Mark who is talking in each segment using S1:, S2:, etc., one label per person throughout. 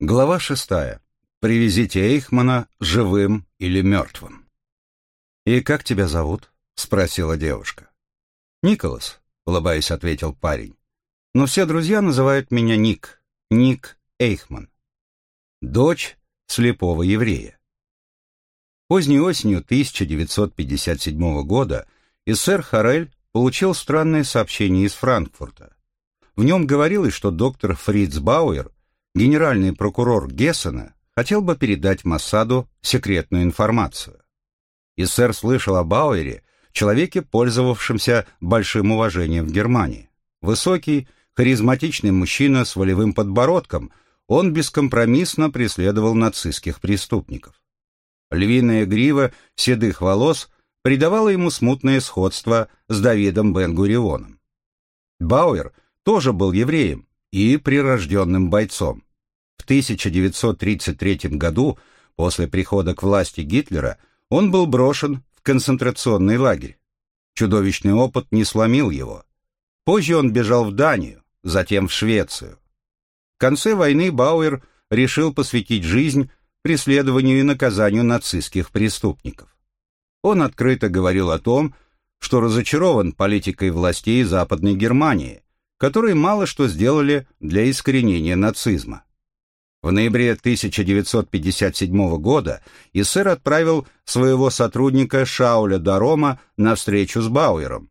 S1: Глава шестая. Привезите Эйхмана живым или мертвым. «И как тебя зовут?» — спросила девушка. «Николас», — улыбаясь, ответил парень. «Но все друзья называют меня Ник, Ник Эйхман. Дочь слепого еврея». Поздней осенью 1957 года Иссер Харель получил странное сообщение из Франкфурта. В нем говорилось, что доктор Фриц Бауэр генеральный прокурор Гессена хотел бы передать Массаду секретную информацию. И сэр слышал о Бауэре, человеке, пользовавшемся большим уважением в Германии. Высокий, харизматичный мужчина с волевым подбородком, он бескомпромиссно преследовал нацистских преступников. Львиная грива седых волос придавала ему смутное сходство с Давидом Бен-Гурионом. Бауэр тоже был евреем и прирожденным бойцом. В 1933 году, после прихода к власти Гитлера, он был брошен в концентрационный лагерь. Чудовищный опыт не сломил его. Позже он бежал в Данию, затем в Швецию. В конце войны Бауэр решил посвятить жизнь преследованию и наказанию нацистских преступников. Он открыто говорил о том, что разочарован политикой властей Западной Германии, которые мало что сделали для искоренения нацизма. В ноябре 1957 года Иссер отправил своего сотрудника Шауля Дарома на встречу с Бауэром.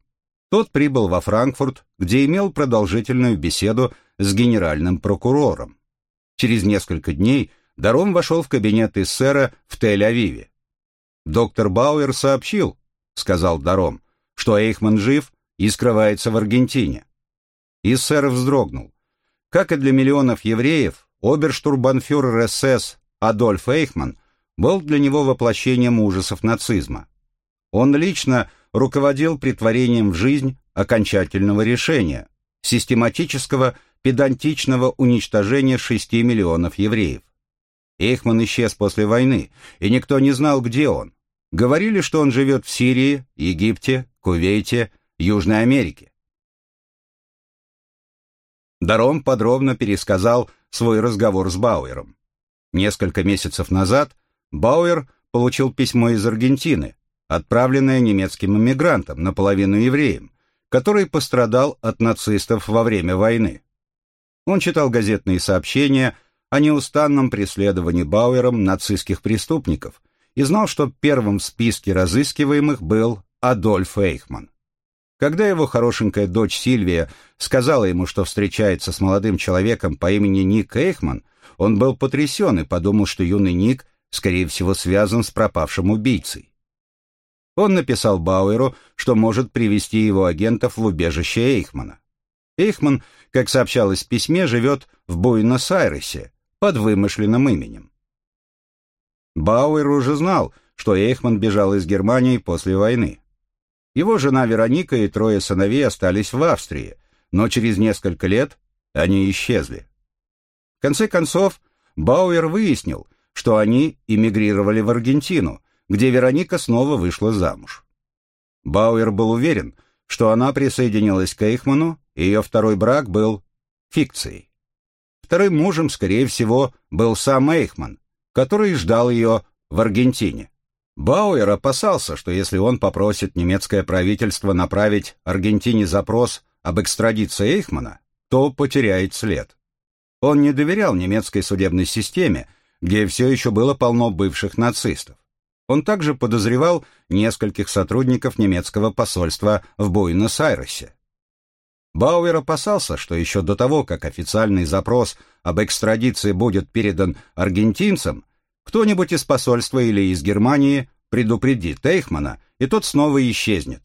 S1: Тот прибыл во Франкфурт, где имел продолжительную беседу с генеральным прокурором. Через несколько дней Даром вошел в кабинет Иссера в Тель-Авиве. «Доктор Бауэр сообщил», — сказал Даром, — «что Эйхман жив и скрывается в Аргентине». Иссер вздрогнул. Как и для миллионов евреев, оберштурбанфюрер СС Адольф Эйхман был для него воплощением ужасов нацизма. Он лично руководил притворением в жизнь окончательного решения, систематического педантичного уничтожения 6 миллионов евреев. Эйхман исчез после войны, и никто не знал, где он. Говорили, что он живет в Сирии, Египте, Кувейте, Южной Америке. Даром подробно пересказал свой разговор с Бауэром. Несколько месяцев назад Бауэр получил письмо из Аргентины, отправленное немецким иммигрантом, наполовину евреем, который пострадал от нацистов во время войны. Он читал газетные сообщения о неустанном преследовании Бауэром нацистских преступников и знал, что первым в списке разыскиваемых был Адольф Эйхман. Когда его хорошенькая дочь Сильвия сказала ему, что встречается с молодым человеком по имени Ник Эйхман, он был потрясен и подумал, что юный Ник, скорее всего, связан с пропавшим убийцей. Он написал Бауэру, что может привести его агентов в убежище Эйхмана. Эйхман, как сообщалось в письме, живет в Буэнос-Айресе под вымышленным именем. Бауэр уже знал, что Эйхман бежал из Германии после войны. Его жена Вероника и трое сыновей остались в Австрии, но через несколько лет они исчезли. В конце концов, Бауэр выяснил, что они эмигрировали в Аргентину, где Вероника снова вышла замуж. Бауэр был уверен, что она присоединилась к Эйхману, и ее второй брак был фикцией. Вторым мужем, скорее всего, был сам Эйхман, который ждал ее в Аргентине. Бауэр опасался, что если он попросит немецкое правительство направить Аргентине запрос об экстрадиции Эйхмана, то потеряет след. Он не доверял немецкой судебной системе, где все еще было полно бывших нацистов. Он также подозревал нескольких сотрудников немецкого посольства в Буэнос-Айресе. Бауэр опасался, что еще до того, как официальный запрос об экстрадиции будет передан аргентинцам, кто-нибудь из посольства или из Германии предупредит Эйхмана, и тот снова исчезнет.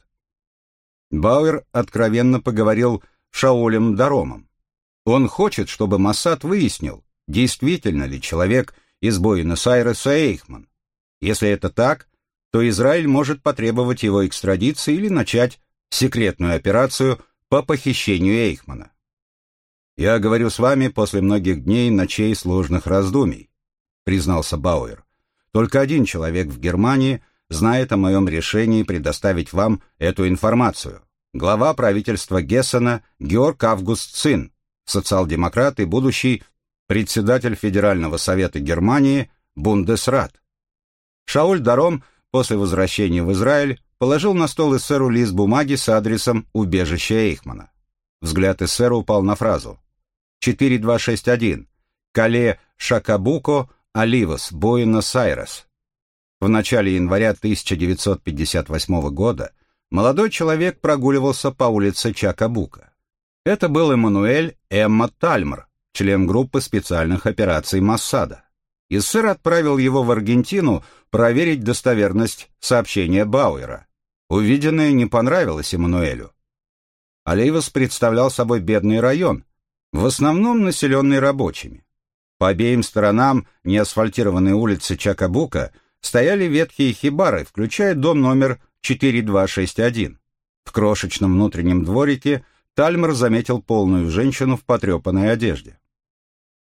S1: Бауэр откровенно поговорил с Шаулем Даромом. Он хочет, чтобы Моссад выяснил, действительно ли человек из Буэнос-Айреса Эйхман. Если это так, то Израиль может потребовать его экстрадиции или начать секретную операцию по похищению Эйхмана. Я говорю с вами после многих дней ночей сложных раздумий. — признался Бауэр. «Только один человек в Германии знает о моем решении предоставить вам эту информацию. Глава правительства Гессена Георг Август Цин, социал-демократ и будущий председатель Федерального совета Германии Бундесрат. Шауль Даром после возвращения в Израиль положил на стол эсеру лист бумаги с адресом убежища Эйхмана. Взгляд эсера упал на фразу 4261 Кале Шакабуко Оливос Буэнос-Айрес. В начале января 1958 года молодой человек прогуливался по улице Чакабука. Это был Эммануэль Эмма Тальмер, член группы специальных операций Массада. Иссер отправил его в Аргентину проверить достоверность сообщения Бауэра. Увиденное не понравилось Эммануэлю. Алейвас представлял собой бедный район, в основном населенный рабочими. По обеим сторонам неасфальтированной улицы Чакабука стояли ветхие хибары, включая дом номер 4261. В крошечном внутреннем дворике Тальмер заметил полную женщину в потрепанной одежде.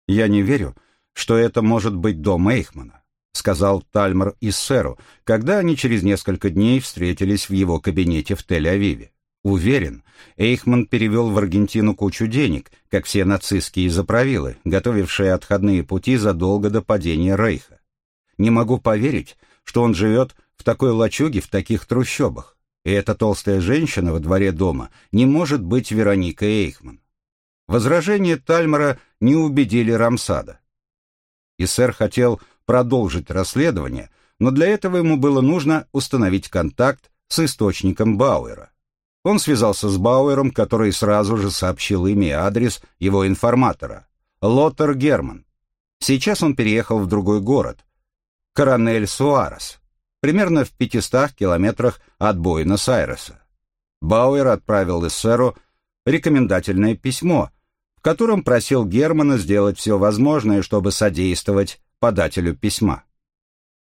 S1: «Я не верю, что это может быть дом Эйхмана», сказал Тальмер Иссеру, когда они через несколько дней встретились в его кабинете в Тель-Авиве. Уверен, Эйхман перевел в Аргентину кучу денег, как все нацистские заправилы, готовившие отходные пути задолго до падения Рейха. Не могу поверить, что он живет в такой лачуге, в таких трущобах. И эта толстая женщина во дворе дома не может быть Вероника Эйхман. Возражения Тальмара не убедили Рамсада. И сэр хотел продолжить расследование, но для этого ему было нужно установить контакт с источником Бауэра. Он связался с Бауэром, который сразу же сообщил имя и адрес его информатора — Лоттер Герман. Сейчас он переехал в другой город — Коронель Суарес, примерно в 500 километрах от Буэнос-Айреса. Бауэр отправил эсеру рекомендательное письмо, в котором просил Германа сделать все возможное, чтобы содействовать подателю письма.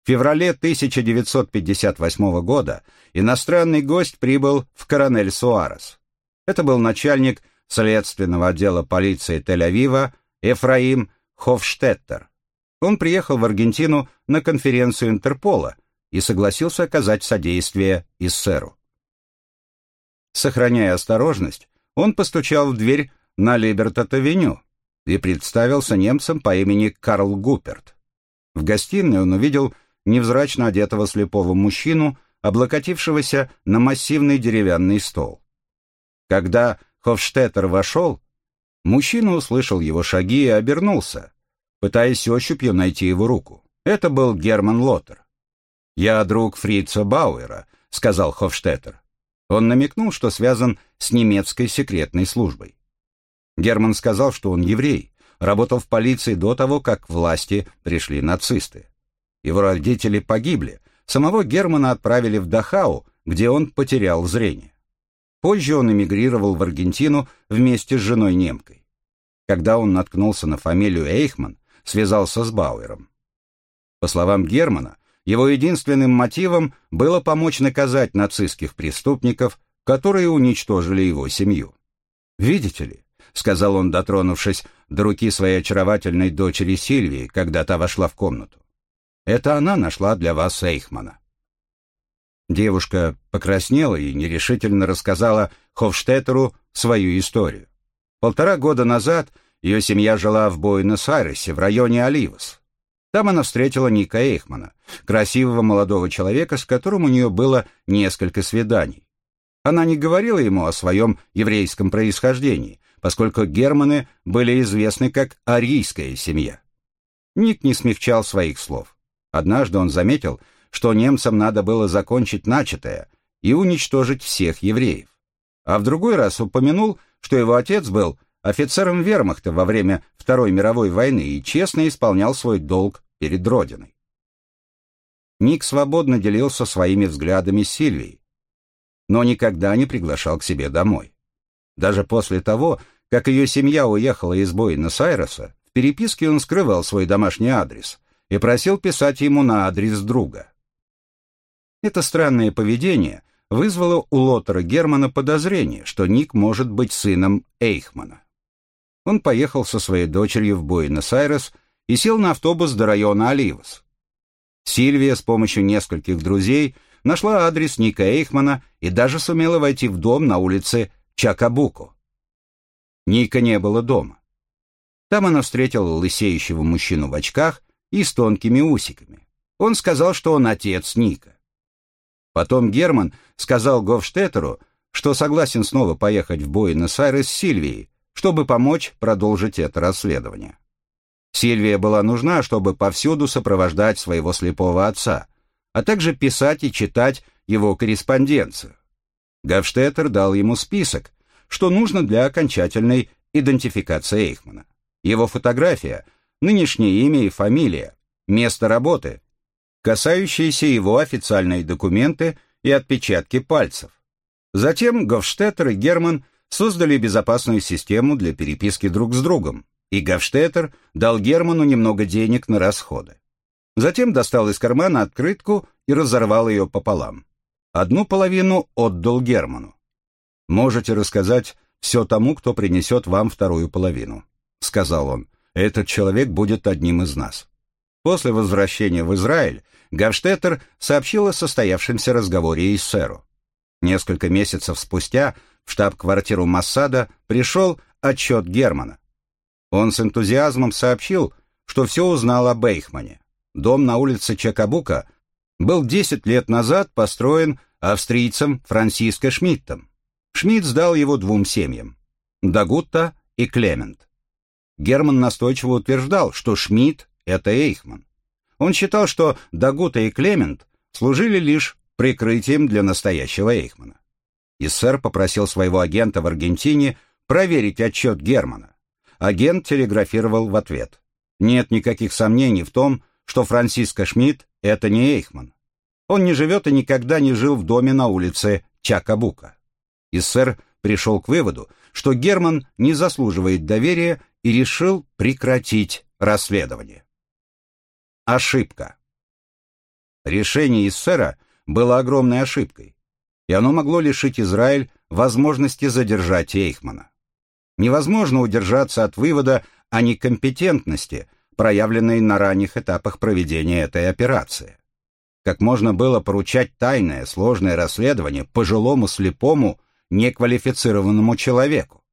S1: В феврале 1958 года иностранный гость прибыл в Коронель Суарес. Это был начальник следственного отдела полиции Тель-Авива Эфраим Хофштеттер. Он приехал в Аргентину на конференцию Интерпола и согласился оказать содействие Иссеру. Сохраняя осторожность, он постучал в дверь на Либертат-авеню и представился немцем по имени Карл Гуперт. В гостиной он увидел невзрачно одетого слепого мужчину, облокотившегося на массивный деревянный стол. Когда Хофштеттер вошел, мужчина услышал его шаги и обернулся, пытаясь ощупью найти его руку. Это был Герман Лотер. «Я друг Фрица Бауэра», — сказал Хофштеттер. Он намекнул, что связан с немецкой секретной службой. Герман сказал, что он еврей, работал в полиции до того, как власти пришли нацисты. Его родители погибли. Самого Германа отправили в Дахау, где он потерял зрение. Позже он эмигрировал в Аргентину вместе с женой-немкой. Когда он наткнулся на фамилию Эйхман, связался с Бауэром. По словам Германа, его единственным мотивом было помочь наказать нацистских преступников, которые уничтожили его семью. «Видите ли», — сказал он, дотронувшись до руки своей очаровательной дочери Сильвии, когда та вошла в комнату, это она нашла для вас Эйхмана». Девушка покраснела и нерешительно рассказала Хофштеттеру свою историю. Полтора года назад ее семья жила в Буэнос-Айресе, в районе Оливос. Там она встретила Ника Эйхмана, красивого молодого человека, с которым у нее было несколько свиданий. Она не говорила ему о своем еврейском происхождении, поскольку Германы были известны как арийская семья. Ник не смягчал своих слов. Однажды он заметил, что немцам надо было закончить начатое и уничтожить всех евреев. А в другой раз упомянул, что его отец был офицером вермахта во время Второй мировой войны и честно исполнял свой долг перед Родиной. Ник свободно делился своими взглядами с Сильвией, но никогда не приглашал к себе домой. Даже после того, как ее семья уехала из Буэнос-Айреса, в переписке он скрывал свой домашний адрес, и просил писать ему на адрес друга. Это странное поведение вызвало у Лотера Германа подозрение, что Ник может быть сыном Эйхмана. Он поехал со своей дочерью в Буэнос-Айрес и сел на автобус до района Оливос. Сильвия с помощью нескольких друзей нашла адрес Ника Эйхмана и даже сумела войти в дом на улице Чакабуку. Ника не было дома. Там она встретила лысеющего мужчину в очках и с тонкими усиками. Он сказал, что он отец Ника. Потом Герман сказал Гофштеттеру, что согласен снова поехать в Буэнос-Айрес с Сильвией, чтобы помочь продолжить это расследование. Сильвия была нужна, чтобы повсюду сопровождать своего слепого отца, а также писать и читать его корреспонденцию. Гофштеттер дал ему список, что нужно для окончательной идентификации Эйхмана. Его фотография, нынешнее имя и фамилия, место работы, касающиеся его официальные документы и отпечатки пальцев. Затем Гофштеттер и Герман создали безопасную систему для переписки друг с другом, и Гофштеттер дал Герману немного денег на расходы. Затем достал из кармана открытку и разорвал ее пополам. Одну половину отдал Герману. «Можете рассказать все тому, кто принесет вам вторую половину», — сказал он. «Этот человек будет одним из нас». После возвращения в Израиль Гавштеттер сообщил о состоявшемся разговоре Иссеру. Несколько месяцев спустя в штаб-квартиру Массада пришел отчет Германа. Он с энтузиазмом сообщил, что все узнал о Бейхмане. Дом на улице Чакабука был 10 лет назад построен австрийцем Франсиско Шмидтом. Шмидт сдал его двум семьям – Дагутта и Клемент. Герман настойчиво утверждал, что Шмидт – это Эйхман. Он считал, что Дагута и Клемент служили лишь прикрытием для настоящего Эйхмана. И сэр попросил своего агента в Аргентине проверить отчет Германа. Агент телеграфировал в ответ. Нет никаких сомнений в том, что Франциско Шмидт — это не Эйхман. Он не живет и никогда не жил в доме на улице Чакабука. И сэр пришел к выводу, что Герман не заслуживает доверия и решил прекратить расследование. Ошибка. Решение Иссера было огромной ошибкой, и оно могло лишить Израиль возможности задержать Эйхмана. Невозможно удержаться от вывода о некомпетентности, проявленной на ранних этапах проведения этой операции. Как можно было поручать тайное, сложное расследование пожилому, слепому, неквалифицированному человеку?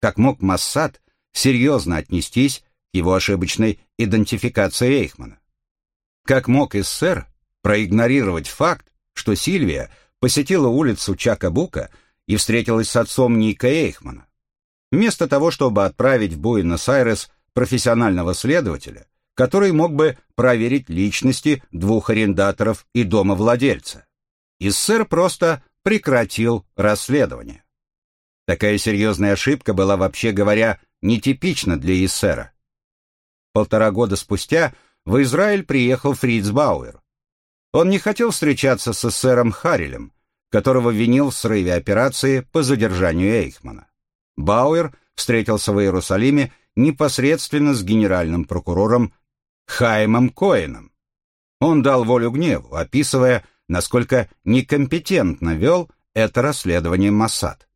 S1: Как мог Массад серьезно отнестись к его ошибочной идентификации Эйхмана? Как мог СССР проигнорировать факт, что Сильвия посетила улицу Чакабука и встретилась с отцом Ника Эйхмана? Вместо того, чтобы отправить в Буэнос-Айрес профессионального следователя, который мог бы проверить личности двух арендаторов и домовладельца. СССР просто прекратил расследование. Такая серьезная ошибка была, вообще говоря, нетипична для СССР. Полтора года спустя в Израиль приехал Фриц Бауэр. Он не хотел встречаться с эсером Харрелем, которого винил в срыве операции по задержанию Эйхмана. Бауэр встретился в Иерусалиме непосредственно с генеральным прокурором Хаймом Коэном. Он дал волю гневу, описывая, насколько некомпетентно вел это расследование Моссад.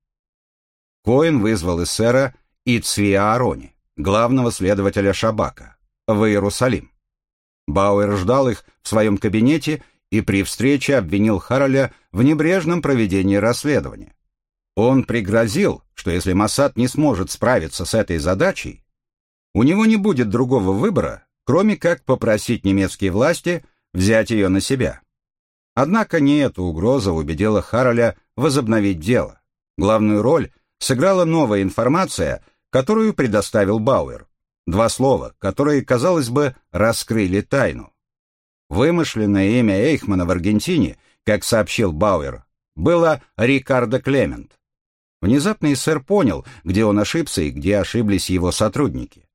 S1: Коэн вызвал эсера Ицвия Арони, главного следователя Шабака, в Иерусалим. Бауэр ждал их в своем кабинете и при встрече обвинил Хараля в небрежном проведении расследования. Он пригрозил, что если Моссад не сможет справиться с этой задачей, у него не будет другого выбора, кроме как попросить немецкие власти взять ее на себя. Однако не эта угроза убедила Хараля возобновить дело. Главную роль сыграла новая информация, которую предоставил Бауэр. Два слова, которые, казалось бы, раскрыли тайну. Вымышленное имя Эйхмана в Аргентине, как сообщил Бауэр, было Рикардо Клемент. Внезапно сэр понял, где он ошибся и где ошиблись его сотрудники.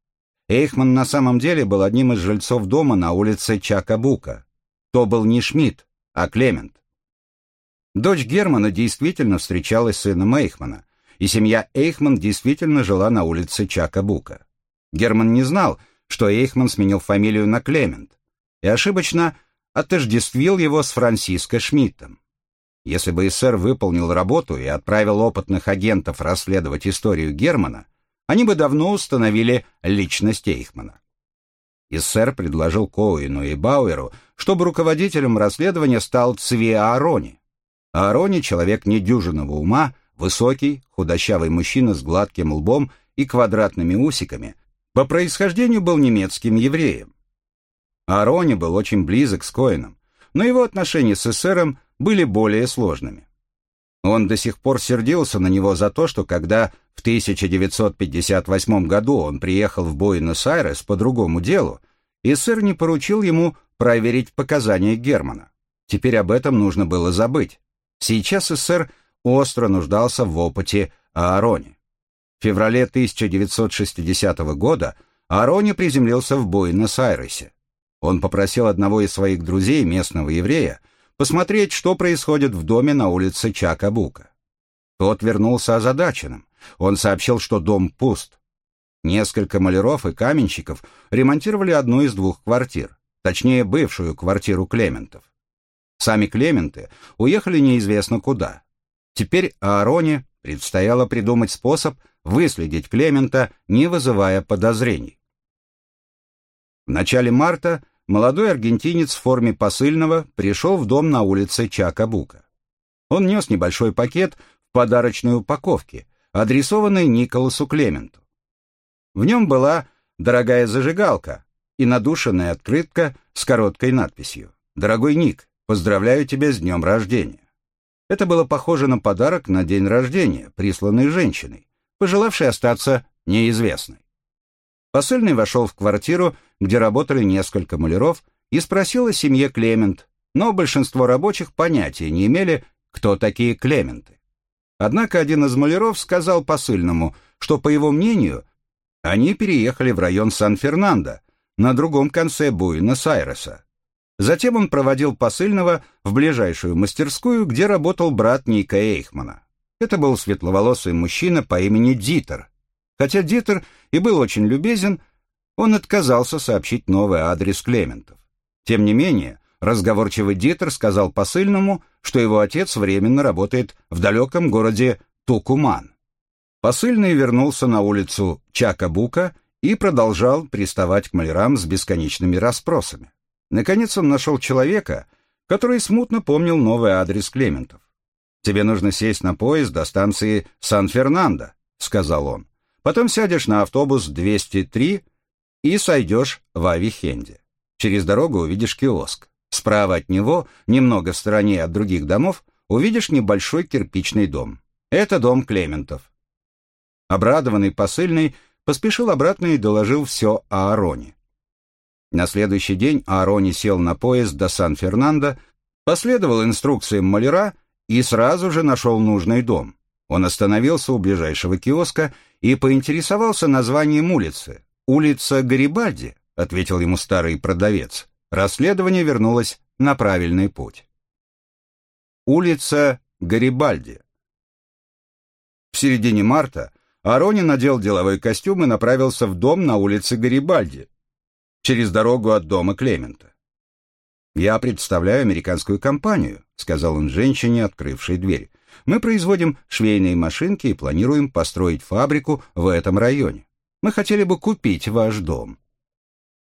S1: Эйхман на самом деле был одним из жильцов дома на улице Чакабука. То был не Шмидт, а Клемент. Дочь Германа действительно встречалась с сыном Эйхмана, и семья Эйхман действительно жила на улице Чакабука. Герман не знал, что Эйхман сменил фамилию на Клемент, и ошибочно отождествил его с Франсиско Шмидтом. Если бы СССР выполнил работу и отправил опытных агентов расследовать историю Германа, они бы давно установили личность Эйхмана. Иссер предложил Коуину и Бауэру, чтобы руководителем расследования стал Цви Аарони. Аарони — человек недюжинного ума, высокий, худощавый мужчина с гладким лбом и квадратными усиками, по происхождению был немецким евреем. Аарони был очень близок с Коэном, но его отношения с эсером были более сложными. Он до сих пор сердился на него за то, что когда в 1958 году он приехал в Буэнос-Айрес по другому делу, эсер не поручил ему проверить показания Германа. Теперь об этом нужно было забыть. Сейчас эсер остро нуждался в опыте Аароне. В феврале 1960 года Аароне приземлился в Буэнос-Айресе. Он попросил одного из своих друзей, местного еврея, посмотреть, что происходит в доме на улице Чакабука. Тот вернулся озадаченным. Он сообщил, что дом пуст. Несколько маляров и каменщиков ремонтировали одну из двух квартир, точнее, бывшую квартиру Клементов. Сами Клементы уехали неизвестно куда. Теперь Аароне предстояло придумать способ выследить Клемента, не вызывая подозрений. В начале марта молодой аргентинец в форме посыльного пришел в дом на улице Чакабука. Он нес небольшой пакет в подарочной упаковке, адресованный Николасу Клементу. В нем была дорогая зажигалка и надушенная открытка с короткой надписью «Дорогой Ник, поздравляю тебя с днем рождения». Это было похоже на подарок на день рождения, присланный женщиной, пожелавшей остаться неизвестной. Посыльный вошел в квартиру, где работали несколько маляров, и спросил о семье Клемент, но большинство рабочих понятия не имели, кто такие Клементы. Однако один из маляров сказал посыльному, что, по его мнению, они переехали в район Сан-Фернандо, на другом конце Буэнос-Айреса. Затем он проводил посыльного в ближайшую мастерскую, где работал брат Ника Эйхмана. Это был светловолосый мужчина по имени Дитер. Хотя Дитер и был очень любезен, он отказался сообщить новый адрес Клементов. Тем не менее, разговорчивый Дитер сказал посыльному, что его отец временно работает в далеком городе Тукуман. Посыльный вернулся на улицу Чакабука и продолжал приставать к малярам с бесконечными расспросами. Наконец он нашел человека, который смутно помнил новый адрес Клементов. «Тебе нужно сесть на поезд до станции Сан-Фернандо», — сказал он. «Потом сядешь на автобус 203 и сойдешь в Авихенде. Через дорогу увидишь киоск. Справа от него, немного в стороне от других домов, увидишь небольшой кирпичный дом. Это дом Клементов». Обрадованный посыльный поспешил обратно и доложил все о Аароне. На следующий день Аарони сел на поезд до Сан-Фернандо, последовал инструкциям маляра и сразу же нашел нужный дом. Он остановился у ближайшего киоска и поинтересовался названием улицы. «Улица Гарибальди», — ответил ему старый продавец. Расследование вернулось на правильный путь. Улица Гарибальди. В середине марта Арони надел деловой костюм и направился в дом на улице Гарибальди, через дорогу от дома Клемента. «Я представляю американскую компанию», — сказал он женщине, открывшей дверь. «Мы производим швейные машинки и планируем построить фабрику в этом районе. Мы хотели бы купить ваш дом».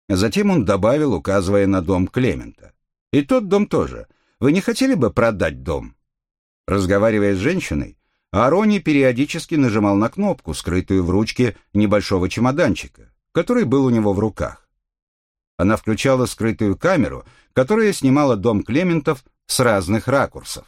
S1: Затем он добавил, указывая на дом Клемента. «И тот дом тоже. Вы не хотели бы продать дом?» Разговаривая с женщиной, Арони периодически нажимал на кнопку, скрытую в ручке небольшого чемоданчика, который был у него в руках. Она включала скрытую камеру, которая снимала дом Клементов с разных ракурсов.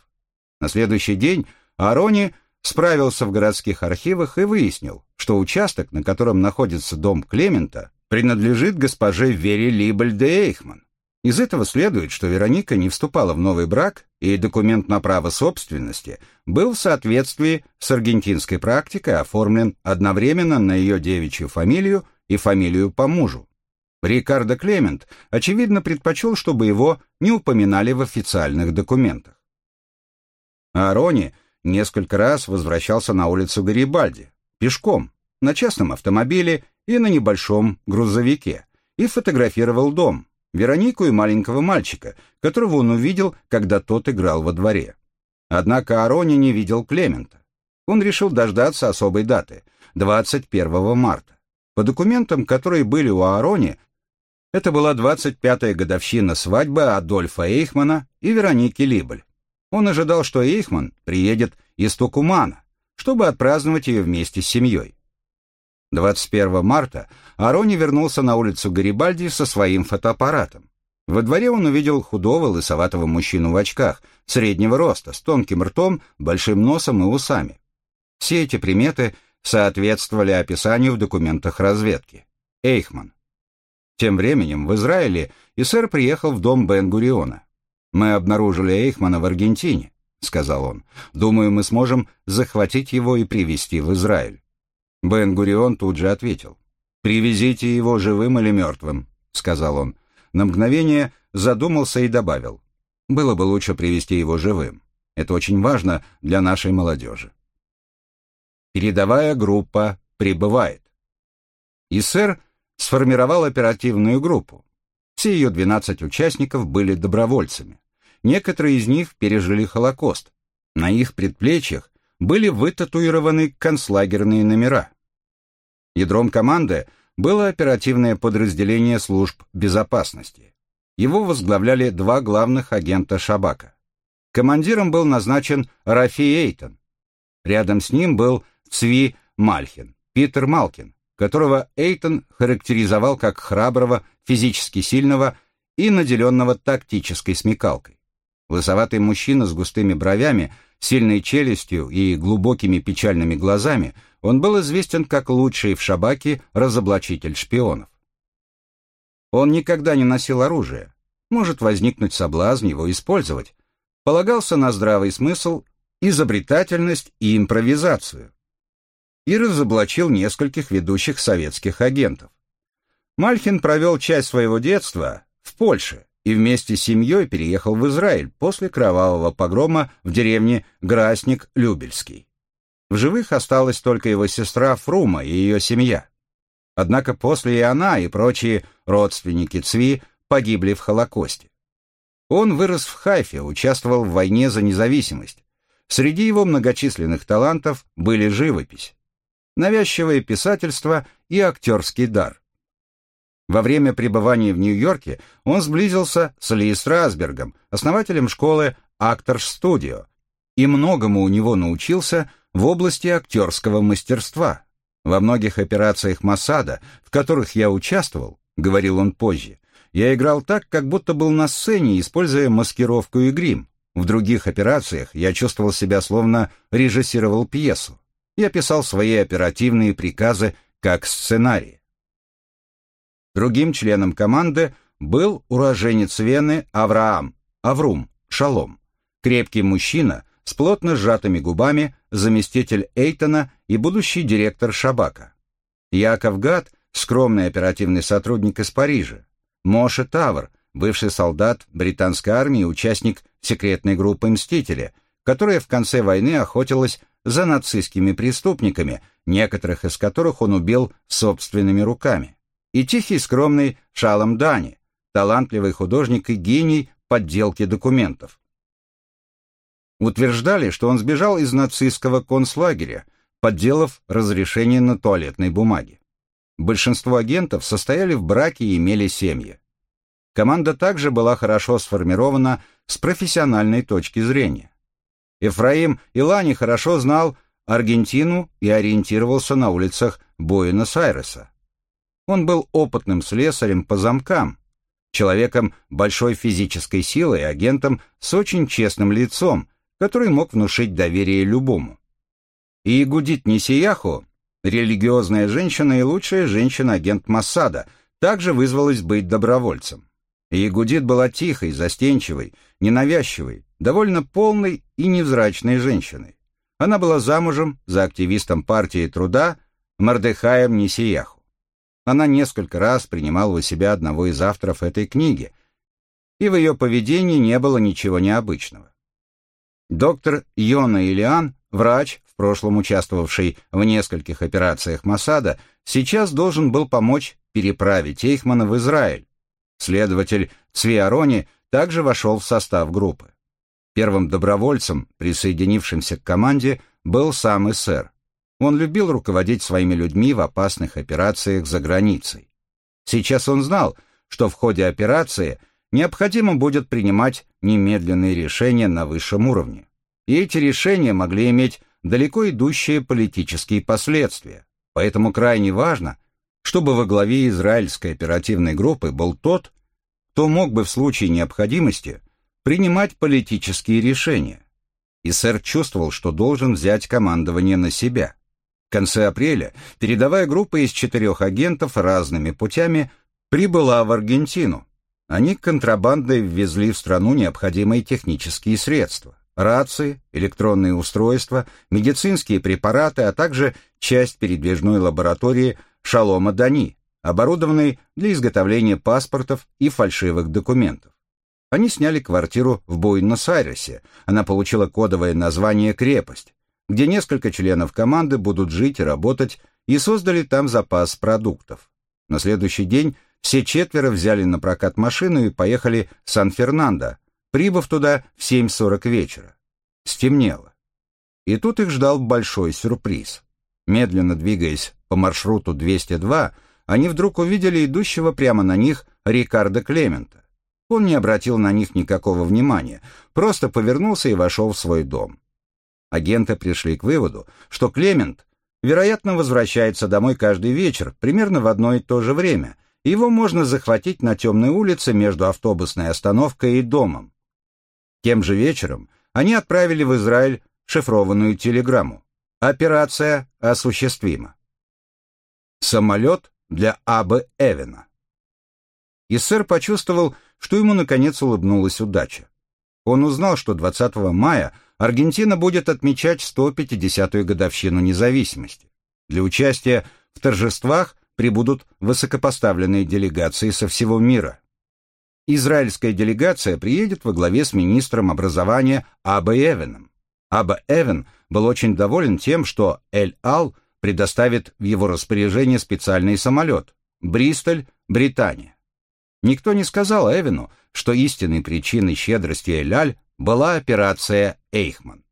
S1: На следующий день Арони справился в городских архивах и выяснил, что участок, на котором находится дом Клемента, принадлежит госпоже Вере Либель де Эйхман. Из этого следует, что Вероника не вступала в новый брак, и документ на право собственности был в соответствии с аргентинской практикой оформлен одновременно на ее девичью фамилию и фамилию по мужу. Рикардо Клемент, очевидно, предпочел, чтобы его не упоминали в официальных документах. Арони несколько раз возвращался на улицу Гарибальди, пешком, на частном автомобиле и на небольшом грузовике, и фотографировал дом, Веронику и маленького мальчика, которого он увидел, когда тот играл во дворе. Однако Арони не видел Клемента. Он решил дождаться особой даты — 21 марта. По документам, которые были у Арони, это была 25-я годовщина свадьбы Адольфа Эйхмана и Вероники Либель. Он ожидал, что Эйхман приедет из Тукумана, чтобы отпраздновать ее вместе с семьей. 21 марта Арони вернулся на улицу Гарибальди со своим фотоаппаратом. Во дворе он увидел худого лысоватого мужчину в очках, среднего роста, с тонким ртом, большим носом и усами. Все эти приметы соответствовали описанию в документах разведки. Эйхман. Тем временем в Израиле Исер приехал в дом Бен-Гуриона. «Мы обнаружили Эйхмана в Аргентине», — сказал он. «Думаю, мы сможем захватить его и привезти в Израиль». Бен-Гурион тут же ответил. «Привезите его живым или мертвым», — сказал он. На мгновение задумался и добавил. «Было бы лучше привести его живым. Это очень важно для нашей молодежи». Передовая группа прибывает. И сформировал оперативную группу. Все ее 12 участников были добровольцами. Некоторые из них пережили Холокост. На их предплечьях были вытатуированы концлагерные номера. Ядром команды было оперативное подразделение служб безопасности. Его возглавляли два главных агента Шабака. Командиром был назначен Рафи Эйтон. Рядом с ним был Цви Мальхин, Питер Малкин, которого Эйтон характеризовал как храброго, физически сильного и наделенного тактической смекалкой. Лысоватый мужчина с густыми бровями, сильной челюстью и глубокими печальными глазами, он был известен как лучший в шабаке разоблачитель шпионов. Он никогда не носил оружие, может возникнуть соблазн его использовать, полагался на здравый смысл, изобретательность и импровизацию и разоблачил нескольких ведущих советских агентов. Мальхин провел часть своего детства в Польше и вместе с семьей переехал в Израиль после кровавого погрома в деревне Грасник-Любельский. В живых осталась только его сестра Фрума и ее семья. Однако после и она, и прочие родственники Цви погибли в Холокосте. Он вырос в Хайфе, участвовал в войне за независимость. Среди его многочисленных талантов были живопись, навязчивое писательство и актерский дар. Во время пребывания в Нью-Йорке он сблизился с Ли Страсбергом, основателем школы Actors Studio, и многому у него научился в области актерского мастерства. Во многих операциях Масада, в которых я участвовал, говорил он позже, я играл так, как будто был на сцене, используя маскировку и грим. В других операциях я чувствовал себя словно режиссировал пьесу. Я писал свои оперативные приказы как сценарий. Другим членом команды был уроженец Вены Авраам, Аврум, Шалом, крепкий мужчина с плотно сжатыми губами, заместитель Эйтона и будущий директор Шабака. Яков Гад, скромный оперативный сотрудник из Парижа. Моше Тавр, бывший солдат британской армии участник секретной группы «Мстители», которая в конце войны охотилась за нацистскими преступниками, некоторых из которых он убил собственными руками. И тихий скромный Шалом Дани, талантливый художник и гений подделки документов. Утверждали, что он сбежал из нацистского концлагеря, подделав разрешение на туалетной бумаге. Большинство агентов состояли в браке и имели семьи. Команда также была хорошо сформирована с профессиональной точки зрения. Ефраим Илани хорошо знал Аргентину и ориентировался на улицах Буэнос-Айреса. Он был опытным слесарем по замкам, человеком большой физической силы и агентом с очень честным лицом, который мог внушить доверие любому. И Гудит Нисияху, религиозная женщина и лучшая женщина-агент Массада, также вызвалась быть добровольцем. И Гудит была тихой, застенчивой, ненавязчивой, довольно полной и невзрачной женщиной. Она была замужем за активистом партии труда Мардехаем Нисияху. Она несколько раз принимала у себя одного из авторов этой книги, и в ее поведении не было ничего необычного. Доктор Йона Илиан, врач, в прошлом участвовавший в нескольких операциях Масада, сейчас должен был помочь переправить Эйхмана в Израиль. Следователь Цвиарони также вошел в состав группы. Первым добровольцем, присоединившимся к команде, был сам эсэр. Он любил руководить своими людьми в опасных операциях за границей. Сейчас он знал, что в ходе операции необходимо будет принимать немедленные решения на высшем уровне. И эти решения могли иметь далеко идущие политические последствия. Поэтому крайне важно, чтобы во главе израильской оперативной группы был тот, кто мог бы в случае необходимости принимать политические решения. И сэр чувствовал, что должен взять командование на себя. В конце апреля передовая группа из четырех агентов разными путями прибыла в Аргентину. Они контрабандой ввезли в страну необходимые технические средства рации, электронные устройства, медицинские препараты, а также часть передвижной лаборатории Шалома Дани, оборудованной для изготовления паспортов и фальшивых документов. Они сняли квартиру в Буэнос-Айресе. Она получила кодовое название «Крепость», где несколько членов команды будут жить и работать, и создали там запас продуктов. На следующий день все четверо взяли на прокат машину и поехали в Сан-Фернандо, прибыв туда в 7.40 вечера. Стемнело. И тут их ждал большой сюрприз. Медленно двигаясь по маршруту 202, они вдруг увидели идущего прямо на них Рикардо Клемента. Он не обратил на них никакого внимания, просто повернулся и вошел в свой дом. Агенты пришли к выводу, что Клемент, вероятно, возвращается домой каждый вечер, примерно в одно и то же время. Его можно захватить на темной улице между автобусной остановкой и домом. Тем же вечером они отправили в Израиль шифрованную телеграмму. Операция осуществима. Самолет для Абы Эвена. И сэр почувствовал, что ему наконец улыбнулась удача. Он узнал, что 20 мая Аргентина будет отмечать 150-ю годовщину независимости. Для участия в торжествах прибудут высокопоставленные делегации со всего мира. Израильская делегация приедет во главе с министром образования Аба Эвеном. Аба Эвен был очень доволен тем, что Эль-Ал предоставит в его распоряжение специальный самолет «Бристоль, Британия». Никто не сказал Эвену, что истинной причиной щедрости Эль-Аль была операция «Эйхман».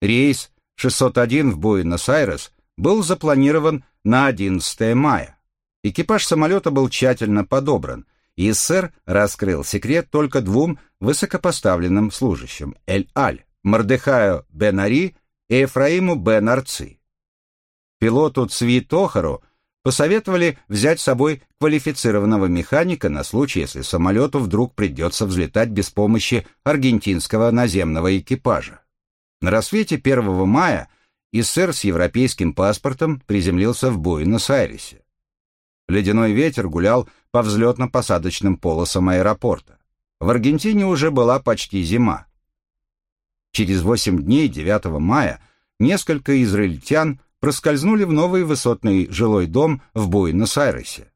S1: Рейс 601 в Буэнос-Айрес был запланирован на 11 мая. Экипаж самолета был тщательно подобран – и сэр раскрыл секрет только двум высокопоставленным служащим – Эль-Аль, Мордехаю Бен-Ари и Ефраиму Бен-Арци. Пилоту Цви Тохару посоветовали взять с собой квалифицированного механика на случай, если самолету вдруг придется взлетать без помощи аргентинского наземного экипажа. На рассвете 1 мая Иссер с европейским паспортом приземлился в Буэнос-Айресе. Ледяной ветер гулял по взлетно-посадочным полосам аэропорта. В Аргентине уже была почти зима. Через восемь дней, 9 мая, несколько израильтян проскользнули в новый высотный жилой дом в Буэнос-Айресе.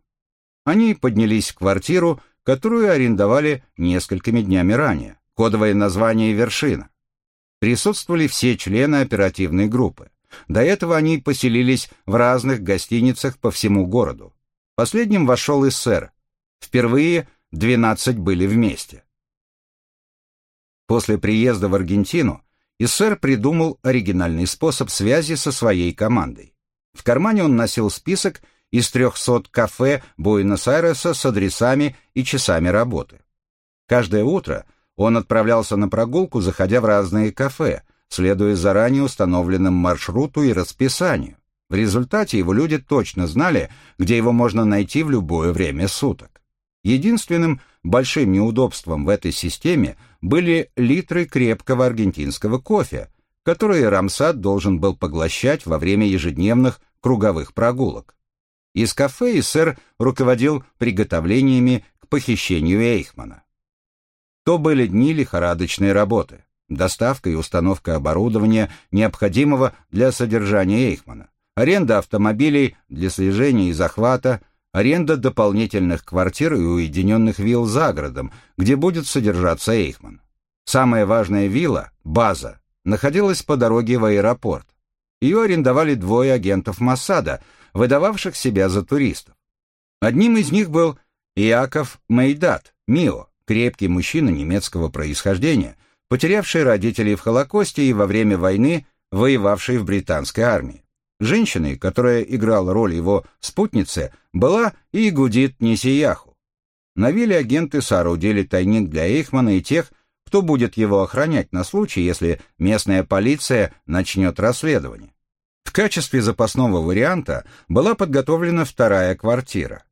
S1: Они поднялись в квартиру, которую арендовали несколькими днями ранее. Кодовое название «Вершина». Присутствовали все члены оперативной группы. До этого они поселились в разных гостиницах по всему городу. Последним вошел и сэр. Впервые двенадцать были вместе. После приезда в Аргентину Иссер придумал оригинальный способ связи со своей командой. В кармане он носил список из трехсот кафе Буэнос-Айреса с адресами и часами работы. Каждое утро он отправлялся на прогулку, заходя в разные кафе, следуя заранее установленному маршруту и расписанию. В результате его люди точно знали, где его можно найти в любое время суток. Единственным большим неудобством в этой системе были литры крепкого аргентинского кофе, которые Рамсад должен был поглощать во время ежедневных круговых прогулок. Из кафе сэр руководил приготовлениями к похищению Эйхмана. То были дни лихорадочной работы, доставка и установка оборудования, необходимого для содержания Эйхмана аренда автомобилей для слежения и захвата, аренда дополнительных квартир и уединенных вилл за городом, где будет содержаться Эйхман. Самая важная вилла, база, находилась по дороге в аэропорт. Ее арендовали двое агентов Моссада, выдававших себя за туристов. Одним из них был Иаков Мейдат, Мио, крепкий мужчина немецкого происхождения, потерявший родителей в Холокосте и во время войны воевавший в британской армии. Женщиной, которая играла роль его спутницы, была и Гудит Несияху. На вилле агенты соорудили тайник для Эйхмана и тех, кто будет его охранять на случай, если местная полиция начнет расследование. В качестве запасного варианта была подготовлена вторая квартира.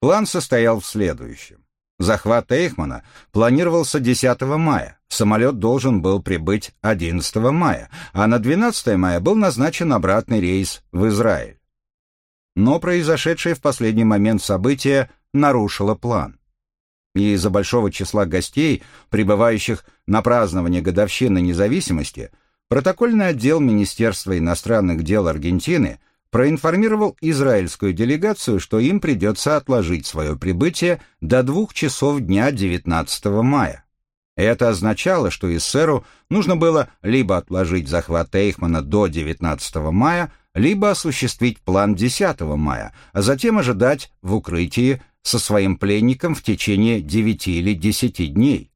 S1: План состоял в следующем. Захват Эйхмана планировался 10 мая, самолет должен был прибыть 11 мая, а на 12 мая был назначен обратный рейс в Израиль. Но произошедшее в последний момент событие нарушило план. И из-за большого числа гостей, прибывающих на празднование годовщины независимости, протокольный отдел Министерства иностранных дел Аргентины – проинформировал израильскую делегацию, что им придется отложить свое прибытие до двух часов дня 19 мая. Это означало, что Иссеру нужно было либо отложить захват Эйхмана до 19 мая, либо осуществить план 10 мая, а затем ожидать в укрытии со своим пленником в течение 9 или 10 дней.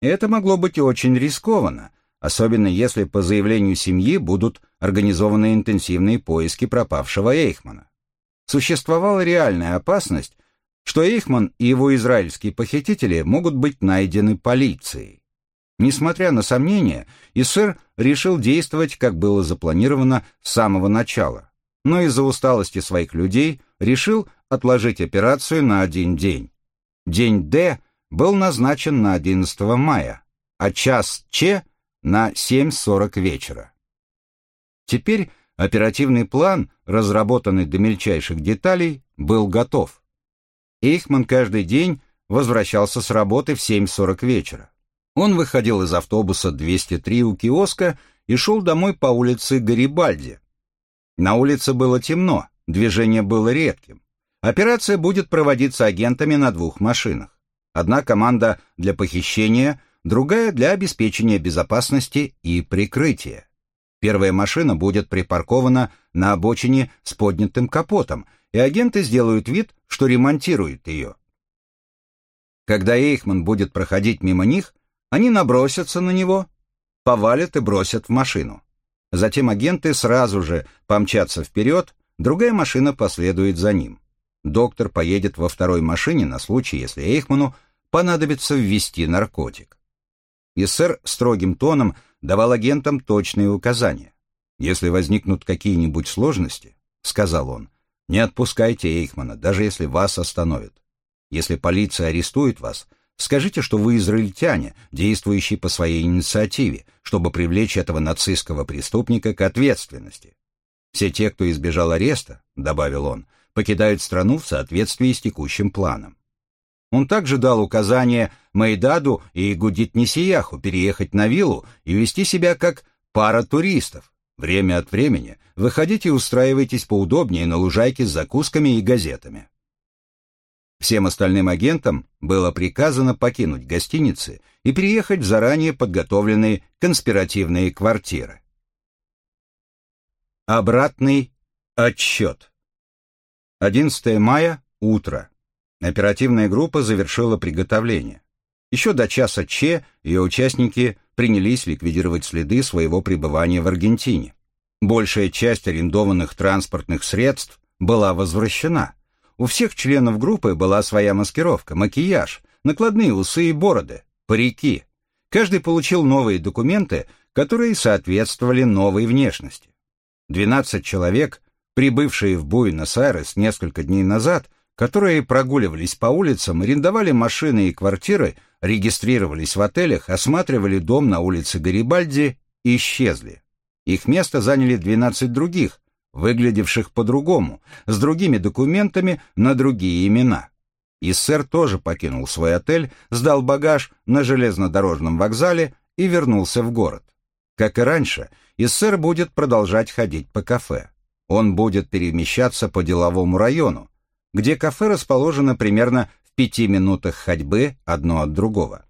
S1: Это могло быть очень рискованно, особенно если по заявлению семьи будут организованы интенсивные поиски пропавшего Эйхмана. Существовала реальная опасность, что Эйхман и его израильские похитители могут быть найдены полицией. Несмотря на сомнения, Иссер решил действовать, как было запланировано с самого начала, но из-за усталости своих людей решил отложить операцию на один день. День Д был назначен на 11 мая, а час Ч на 7.40 вечера. Теперь оперативный план, разработанный до мельчайших деталей, был готов. Эйхман каждый день возвращался с работы в 7.40 вечера. Он выходил из автобуса 203 у киоска и шел домой по улице Гарибальди. На улице было темно, движение было редким. Операция будет проводиться агентами на двух машинах. Одна команда для похищения – другая для обеспечения безопасности и прикрытия. Первая машина будет припаркована на обочине с поднятым капотом, и агенты сделают вид, что ремонтируют ее. Когда Эйхман будет проходить мимо них, они набросятся на него, повалят и бросят в машину. Затем агенты сразу же помчатся вперед, другая машина последует за ним. Доктор поедет во второй машине на случай, если Эйхману понадобится ввести наркотик и сэр строгим тоном давал агентам точные указания. «Если возникнут какие-нибудь сложности, — сказал он, — не отпускайте Эйхмана, даже если вас остановят. Если полиция арестует вас, скажите, что вы израильтяне, действующие по своей инициативе, чтобы привлечь этого нацистского преступника к ответственности. Все те, кто избежал ареста, — добавил он, — покидают страну в соответствии с текущим планом. Он также дал указание Майдаду и Гудит Несияху переехать на виллу и вести себя как пара туристов. Время от времени выходите и устраивайтесь поудобнее на лужайке с закусками и газетами. Всем остальным агентам было приказано покинуть гостиницы и приехать в заранее подготовленные конспиративные квартиры. Обратный отсчет. 11 мая, утро. Оперативная группа завершила приготовление. Еще до часа Че ее участники принялись ликвидировать следы своего пребывания в Аргентине. Большая часть арендованных транспортных средств была возвращена. У всех членов группы была своя маскировка, макияж, накладные усы и бороды, парики. Каждый получил новые документы, которые соответствовали новой внешности. 12 человек, прибывшие в Буэнос-Айрес несколько дней назад, которые прогуливались по улицам, арендовали машины и квартиры, регистрировались в отелях, осматривали дом на улице Гарибальди и исчезли. Их место заняли 12 других, выглядевших по-другому, с другими документами на другие имена. Иссер тоже покинул свой отель, сдал багаж на железнодорожном вокзале и вернулся в город. Как и раньше, Иссер будет продолжать ходить по кафе. Он будет перемещаться по деловому району, где кафе расположено примерно в пяти минутах ходьбы одно от другого.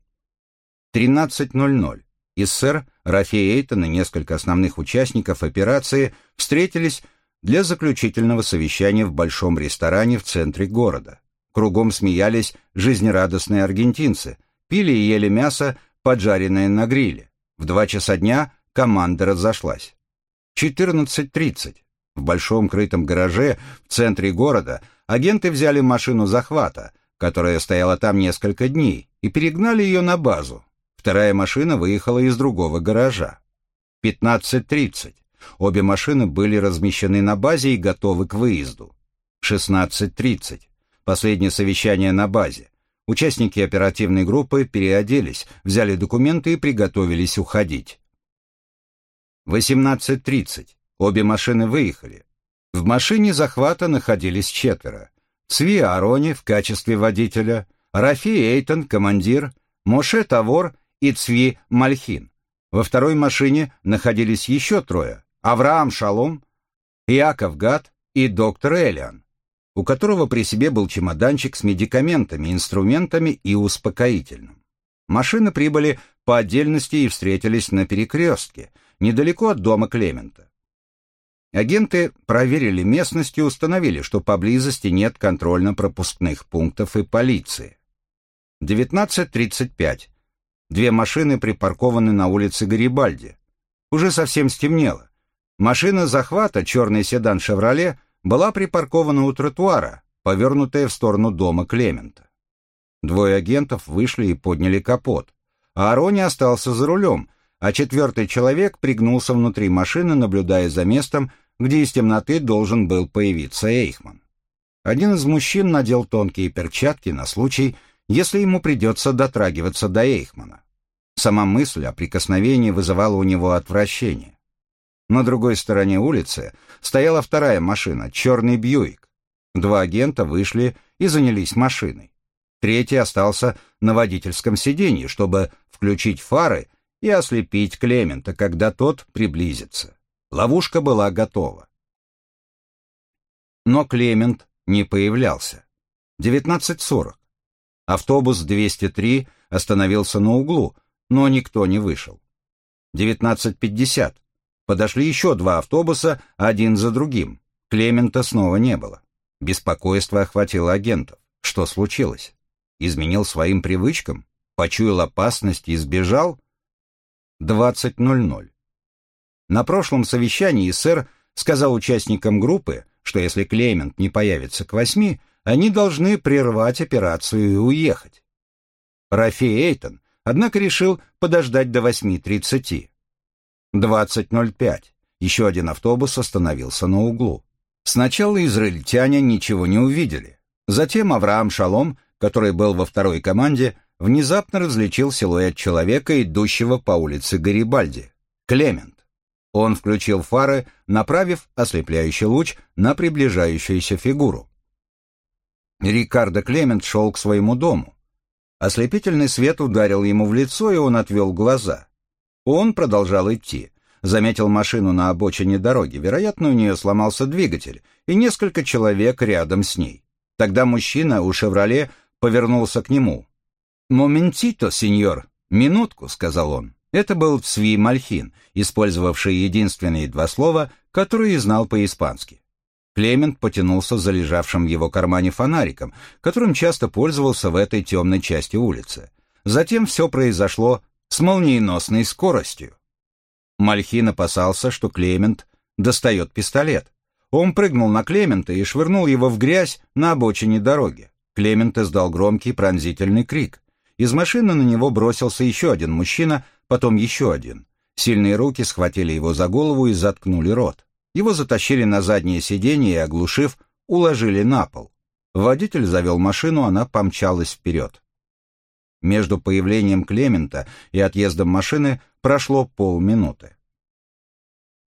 S1: 13.00. Иссер, Рафи Эйтон и несколько основных участников операции встретились для заключительного совещания в большом ресторане в центре города. Кругом смеялись жизнерадостные аргентинцы, пили и ели мясо, поджаренное на гриле. В два часа дня команда разошлась. 14.30. В большом крытом гараже в центре города агенты взяли машину захвата, которая стояла там несколько дней, и перегнали ее на базу. Вторая машина выехала из другого гаража. 15.30. Обе машины были размещены на базе и готовы к выезду. 16.30. Последнее совещание на базе. Участники оперативной группы переоделись, взяли документы и приготовились уходить. 18.30. Обе машины выехали. В машине захвата находились четверо. Цви Арони в качестве водителя, Рафи Эйтон, командир, Моше Тавор и Цви Мальхин. Во второй машине находились еще трое. Авраам Шалом, Иаков Гад и доктор Элиан, у которого при себе был чемоданчик с медикаментами, инструментами и успокоительным. Машины прибыли по отдельности и встретились на перекрестке, недалеко от дома Клемента. Агенты проверили местность и установили, что поблизости нет контрольно-пропускных пунктов и полиции. 19.35. Две машины припаркованы на улице Гарибальди. Уже совсем стемнело. Машина захвата, черный седан «Шевроле», была припаркована у тротуара, повернутая в сторону дома Клемента. Двое агентов вышли и подняли капот, а Арони остался за рулем, а четвертый человек пригнулся внутри машины, наблюдая за местом, где из темноты должен был появиться Эйхман. Один из мужчин надел тонкие перчатки на случай, если ему придется дотрагиваться до Эйхмана. Сама мысль о прикосновении вызывала у него отвращение. На другой стороне улицы стояла вторая машина, черный Бьюик. Два агента вышли и занялись машиной. Третий остался на водительском сиденье, чтобы включить фары и ослепить Клемента, когда тот приблизится. Ловушка была готова. Но Клемент не появлялся. 19.40. Автобус 203 остановился на углу, но никто не вышел. 19.50. Подошли еще два автобуса, один за другим. Клемента снова не было. Беспокойство охватило агентов. Что случилось? Изменил своим привычкам? Почуял опасность и сбежал? 20.00. На прошлом совещании сэр сказал участникам группы, что если Клемент не появится к восьми, они должны прервать операцию и уехать. Рафи Эйтон, однако, решил подождать до 8.30. 20.05. Еще один автобус остановился на углу. Сначала израильтяне ничего не увидели. Затем Авраам Шалом, который был во второй команде, внезапно различил силуэт человека, идущего по улице Гарибальди. Клемент. Он включил фары, направив ослепляющий луч на приближающуюся фигуру. Рикардо Клемент шел к своему дому. Ослепительный свет ударил ему в лицо, и он отвел глаза. Он продолжал идти. Заметил машину на обочине дороги. Вероятно, у нее сломался двигатель, и несколько человек рядом с ней. Тогда мужчина у «Шевроле» повернулся к нему. «Моментито, сеньор!» «Минутку», — сказал он. Это был Цви Мальхин, использовавший единственные два слова, которые знал по-испански. Клемент потянулся за лежавшим в его кармане фонариком, которым часто пользовался в этой темной части улицы. Затем все произошло с молниеносной скоростью. Мальхин опасался, что Клемент достает пистолет. Он прыгнул на Клемента и швырнул его в грязь на обочине дороги. Клемент издал громкий пронзительный крик. Из машины на него бросился еще один мужчина, потом еще один. Сильные руки схватили его за голову и заткнули рот. Его затащили на заднее сиденье и, оглушив, уложили на пол. Водитель завел машину, она помчалась вперед. Между появлением Клемента и отъездом машины прошло полминуты.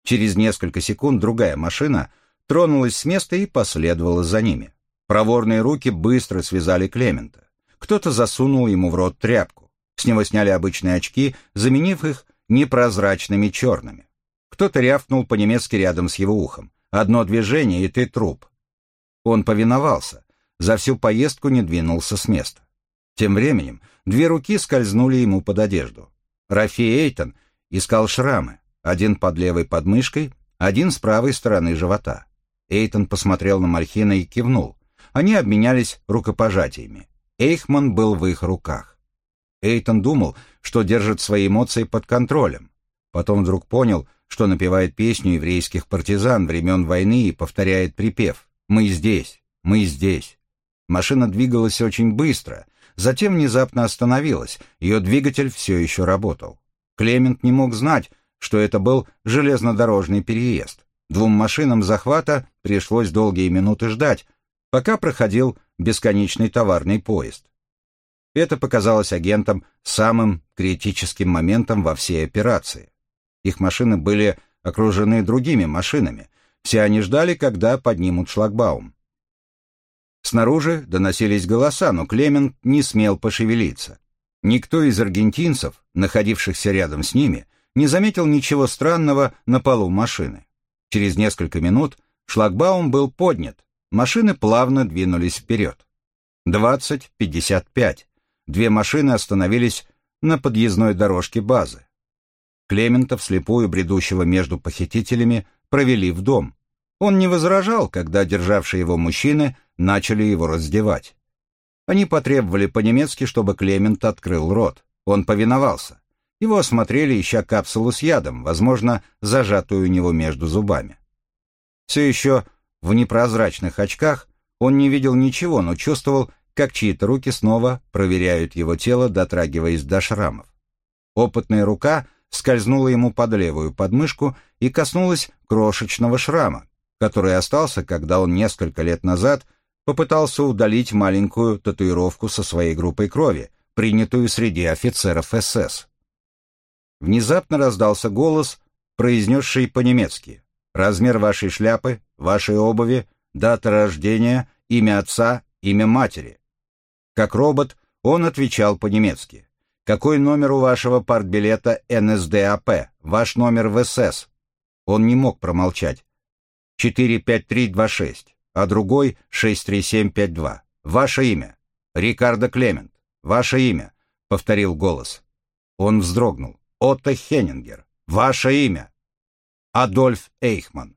S1: Через несколько секунд другая машина тронулась с места и последовала за ними. Проворные руки быстро связали Клемента. Кто-то засунул ему в рот тряпку. С него сняли обычные очки, заменив их непрозрачными черными. Кто-то рявкнул по-немецки рядом с его ухом. «Одно движение, и ты труп». Он повиновался. За всю поездку не двинулся с места. Тем временем две руки скользнули ему под одежду. Рафи Эйтон искал шрамы, один под левой подмышкой, один с правой стороны живота. Эйтон посмотрел на Мальхина и кивнул. Они обменялись рукопожатиями. Эйхман был в их руках. Эйтон думал, что держит свои эмоции под контролем. Потом вдруг понял, что напевает песню еврейских партизан времен войны и повторяет припев «Мы здесь, мы здесь». Машина двигалась очень быстро, затем внезапно остановилась, ее двигатель все еще работал. Клемент не мог знать, что это был железнодорожный переезд. Двум машинам захвата пришлось долгие минуты ждать, пока проходил бесконечный товарный поезд. Это показалось агентам самым критическим моментом во всей операции. Их машины были окружены другими машинами. Все они ждали, когда поднимут шлагбаум. Снаружи доносились голоса, но Клемент не смел пошевелиться. Никто из аргентинцев, находившихся рядом с ними, не заметил ничего странного на полу машины. Через несколько минут шлагбаум был поднят, машины плавно двинулись вперед. Двадцать пятьдесят пять. Две машины остановились на подъездной дорожке базы. Клемента, вслепую бредущего между похитителями, провели в дом. Он не возражал, когда державшие его мужчины начали его раздевать. Они потребовали по-немецки, чтобы Клемент открыл рот. Он повиновался. Его осмотрели, ища капсулу с ядом, возможно, зажатую у него между зубами. Все еще в непрозрачных очках он не видел ничего, но чувствовал, как чьи-то руки снова проверяют его тело, дотрагиваясь до шрамов. Опытная рука скользнула ему под левую подмышку и коснулась крошечного шрама, который остался, когда он несколько лет назад попытался удалить маленькую татуировку со своей группой крови, принятую среди офицеров СС. Внезапно раздался голос, произнесший по-немецки «Размер вашей шляпы, вашей обуви, дата рождения, имя отца, имя матери». Как робот, он отвечал по-немецки. «Какой номер у вашего партбилета НСДАП? Ваш номер в СС?» Он не мог промолчать. 45326 а другой 63752. Ваше имя. Рикардо Клемент. Ваше имя, повторил голос. Он вздрогнул. Отто Хеннингер. Ваше имя. Адольф Эйхман.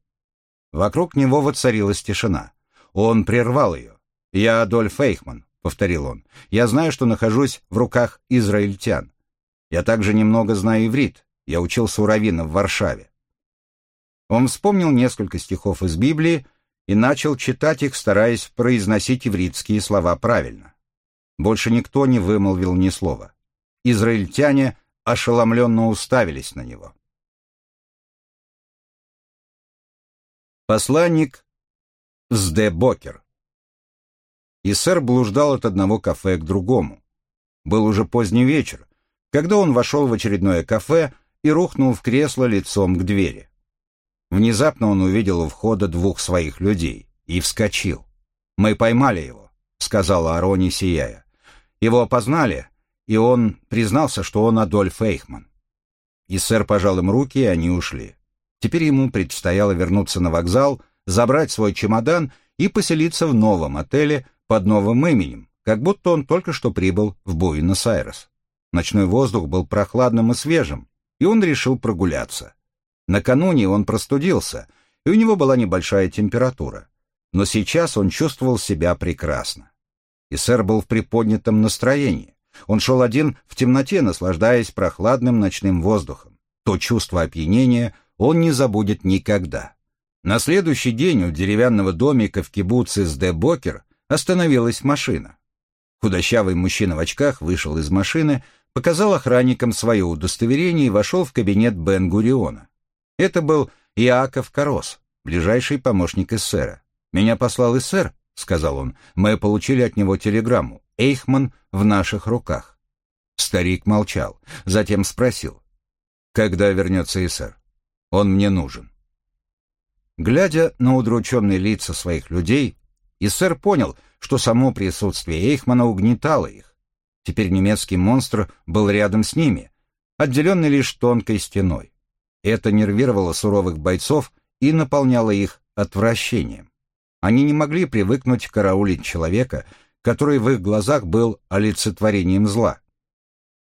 S1: Вокруг него воцарилась тишина. Он прервал ее. «Я Адольф Эйхман», — повторил он. «Я знаю, что нахожусь в руках израильтян. Я также немного знаю иврит. Я учился у раввина в Варшаве». Он вспомнил несколько стихов из Библии, и начал читать их, стараясь произносить ивритские слова правильно. Больше никто не вымолвил ни слова. Израильтяне ошеломленно уставились на него. Посланник Сде Бокер. И сэр блуждал от одного кафе к другому. Был уже поздний вечер, когда он вошел в очередное кафе и рухнул в кресло лицом к двери. Внезапно он увидел у входа двух своих людей и вскочил. «Мы поймали его», — сказала Арони, сияя. «Его опознали, и он признался, что он Адольф Эйхман». И сэр пожал им руки, и они ушли. Теперь ему предстояло вернуться на вокзал, забрать свой чемодан и поселиться в новом отеле под новым именем, как будто он только что прибыл в Буэнос-Айрес. Ночной воздух был прохладным и свежим, и он решил прогуляться. Накануне он простудился, и у него была небольшая температура. Но сейчас он чувствовал себя прекрасно. И сэр был в приподнятом настроении. Он шел один в темноте, наслаждаясь прохладным ночным воздухом. То чувство опьянения он не забудет никогда. На следующий день у деревянного домика в кибуце с Де Бокер остановилась машина. Худощавый мужчина в очках вышел из машины, показал охранникам свое удостоверение и вошел в кабинет Бен-Гуриона. Это был Иаков Корос, ближайший помощник эсера. «Меня послал эсер», — сказал он. «Мы получили от него телеграмму. Эйхман в наших руках». Старик молчал, затем спросил. «Когда вернется эсер? Он мне нужен». Глядя на удрученные лица своих людей, Иссер понял, что само присутствие Эйхмана угнетало их. Теперь немецкий монстр был рядом с ними, отделенный лишь тонкой стеной. Это нервировало суровых бойцов и наполняло их отвращением. Они не могли привыкнуть караулить человека, который в их глазах был олицетворением зла.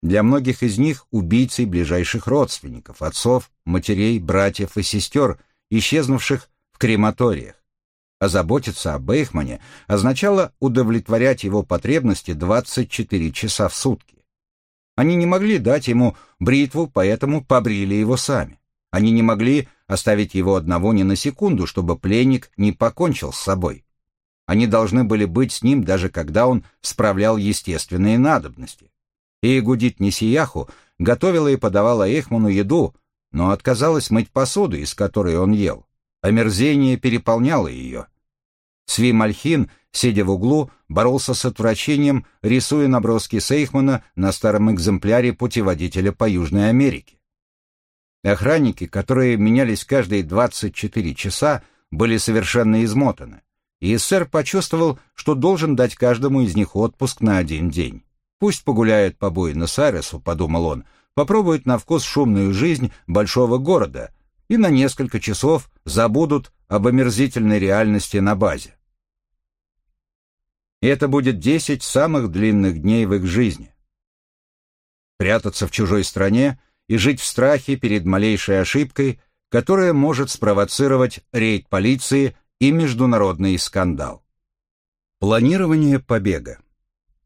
S1: Для многих из них убийцей ближайших родственников, отцов, матерей, братьев и сестер, исчезнувших в крематориях. А заботиться об Эйхмане означало удовлетворять его потребности 24 часа в сутки. Они не могли дать ему бритву, поэтому побрили его сами. Они не могли оставить его одного ни на секунду, чтобы пленник не покончил с собой. Они должны были быть с ним, даже когда он справлял естественные надобности. И Гудит Несияху готовила и подавала Эхману еду, но отказалась мыть посуду, из которой он ел. Омерзение переполняло ее. Сви Мальхин, сидя в углу, боролся с отвращением, рисуя наброски Сейхмана на старом экземпляре путеводителя по Южной Америке. Охранники, которые менялись каждые 24 часа, были совершенно измотаны, и сэр почувствовал, что должен дать каждому из них отпуск на один день. «Пусть погуляет по Буэнос-Айресу», — подумал он, — «попробует на вкус шумную жизнь большого города и на несколько часов забудут об омерзительной реальности на базе». И это будет десять самых длинных дней в их жизни. Прятаться в чужой стране и жить в страхе перед малейшей ошибкой, которая может спровоцировать рейд полиции и международный скандал. Планирование побега.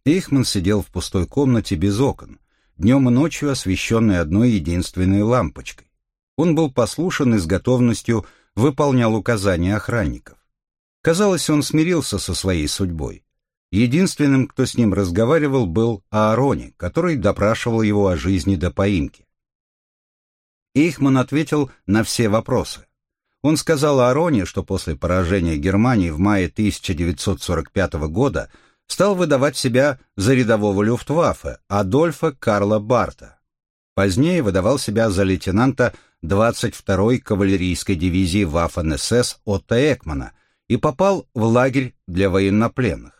S1: Эйхман сидел в пустой комнате без окон, днем и ночью освещенной одной единственной лампочкой. Он был послушен и с готовностью выполнял указания охранников. Казалось, он смирился со своей судьбой. Единственным, кто с ним разговаривал, был Аарони, который допрашивал его о жизни до поимки. Эйхман ответил на все вопросы. Он сказал Аарони, что после поражения Германии в мае 1945 года стал выдавать себя за рядового люфтваффе Адольфа Карла Барта. Позднее выдавал себя за лейтенанта 22-й кавалерийской дивизии Waffen-СС Отто Экмана и попал в лагерь для военнопленных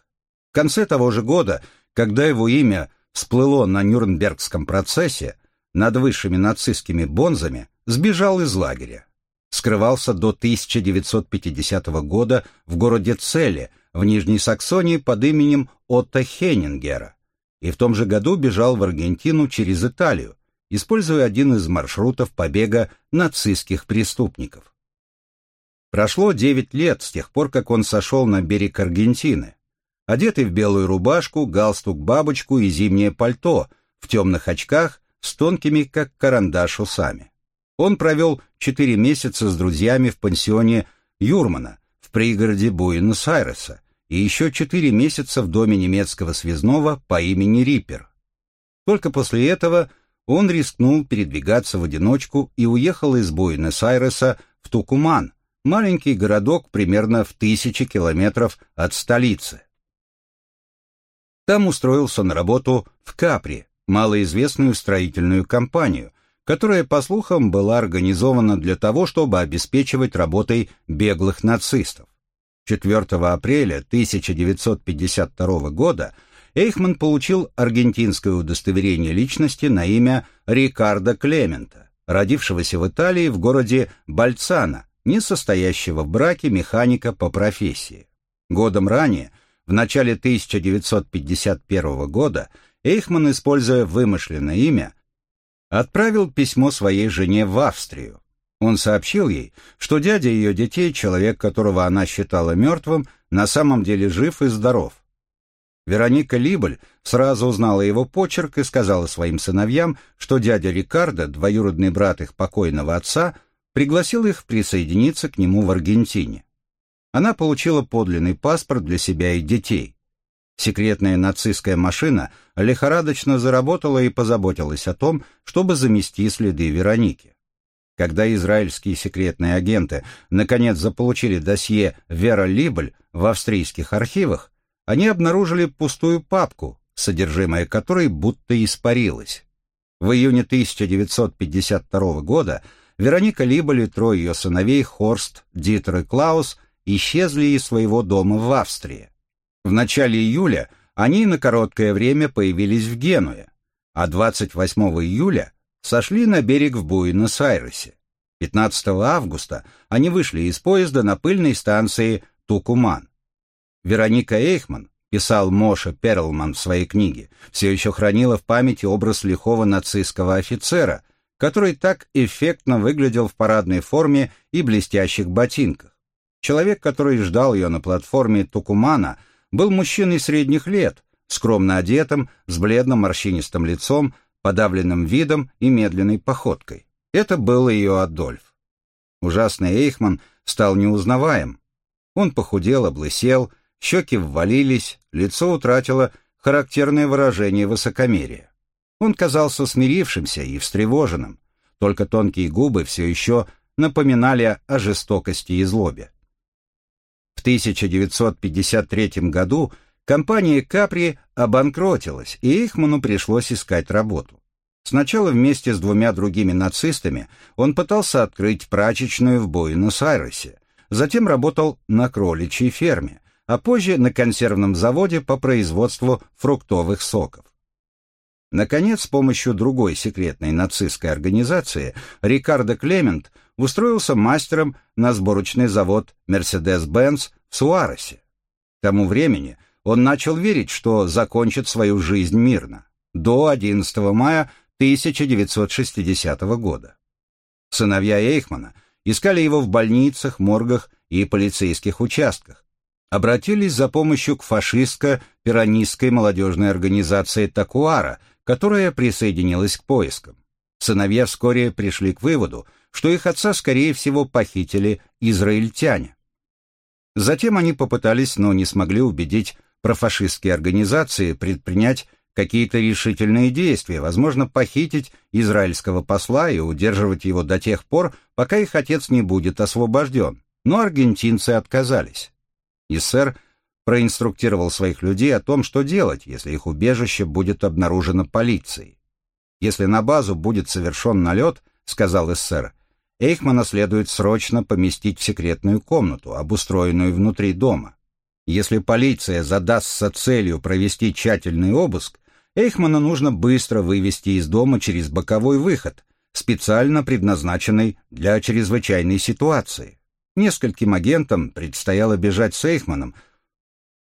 S1: конце того же года, когда его имя всплыло на Нюрнбергском процессе, над высшими нацистскими бонзами сбежал из лагеря. Скрывался до 1950 года в городе Целе в Нижней Саксонии под именем Отто Хеннингера и в том же году бежал в Аргентину через Италию, используя один из маршрутов побега нацистских преступников. Прошло 9 лет с тех пор, как он сошел на берег Аргентины, одетый в белую рубашку, галстук-бабочку и зимнее пальто, в темных очках, с тонкими, как карандаш, усами. Он провел четыре месяца с друзьями в пансионе Юрмана в пригороде Буэнос-Айреса и еще четыре месяца в доме немецкого связного по имени Риппер. Только после этого он рискнул передвигаться в одиночку и уехал из Буэнос-Айреса в Тукуман, маленький городок примерно в тысячи километров от столицы. Там устроился на работу в Капри, малоизвестную строительную компанию, которая, по слухам, была организована для того, чтобы обеспечивать работой беглых нацистов. 4 апреля 1952 года Эйхман получил аргентинское удостоверение личности на имя Рикардо Клемента, родившегося в Италии в городе Бальцано, не состоящего в браке механика по профессии. Годом ранее – в начале 1951 года Эйхман, используя вымышленное имя, отправил письмо своей жене в Австрию. Он сообщил ей, что дядя ее детей, человек, которого она считала мертвым, на самом деле жив и здоров. Вероника Либель сразу узнала его почерк и сказала своим сыновьям, что дядя Рикардо, двоюродный брат их покойного отца, пригласил их присоединиться к нему в Аргентине она получила подлинный паспорт для себя и детей. Секретная нацистская машина лихорадочно заработала и позаботилась о том, чтобы замести следы Вероники. Когда израильские секретные агенты наконец заполучили досье Вера Либль в австрийских архивах, они обнаружили пустую папку, содержимое которой будто испарилось. В июне 1952 года Вероника Либоль и трое ее сыновей Хорст, Дитер и Клаус исчезли из своего дома в Австрии. В начале июля они на короткое время появились в Генуе, а 28 июля сошли на берег в Буэнос-Айресе. 15 августа они вышли из поезда на пыльной станции Тукуман. Вероника Эйхман, писал Моша Перлман в своей книге, все еще хранила в памяти образ лихого нацистского офицера, который так эффектно выглядел в парадной форме и блестящих ботинках. Человек, который ждал ее на платформе Тукумана, был мужчиной средних лет, скромно одетым, с бледным морщинистым лицом, подавленным видом и медленной походкой. Это был ее Адольф. Ужасный Эйхман стал неузнаваем. Он похудел, облысел, щеки ввалились, лицо утратило характерное выражение высокомерия. Он казался смирившимся и встревоженным. только тонкие губы все еще напоминали о жестокости и злобе. В 1953 году компания «Капри» обанкротилась, и Эйхману пришлось искать работу. Сначала вместе с двумя другими нацистами он пытался открыть прачечную в Буэнос-Айресе, затем работал на кроличьей ферме, а позже на консервном заводе по производству фруктовых соков. Наконец, с помощью другой секретной нацистской организации Рикардо Клемент устроился мастером на сборочный завод Mercedes-Benz в Суаресе. К тому времени он начал верить, что закончит свою жизнь мирно, до 11 мая 1960 года. Сыновья Эйхмана искали его в больницах, моргах и полицейских участках, обратились за помощью к фашистско-пиранистской молодежной организации Такуара, которая присоединилась к поискам. Сыновья вскоре пришли к выводу, что их отца, скорее всего, похитили израильтяне. Затем они попытались, но не смогли убедить профашистские организации предпринять какие-то решительные действия, возможно, похитить израильского посла и удерживать его до тех пор, пока их отец не будет освобожден. Но аргентинцы отказались. И сэр проинструктировал своих людей о том, что делать, если их убежище будет обнаружено полицией. Если на базу будет совершен налет, сказал эсэр, Эйхмана следует срочно поместить в секретную комнату, обустроенную внутри дома. Если полиция задастся целью провести тщательный обыск, Эйхмана нужно быстро вывести из дома через боковой выход, специально предназначенный для чрезвычайной ситуации. Нескольким агентам предстояло бежать с Эйхманом,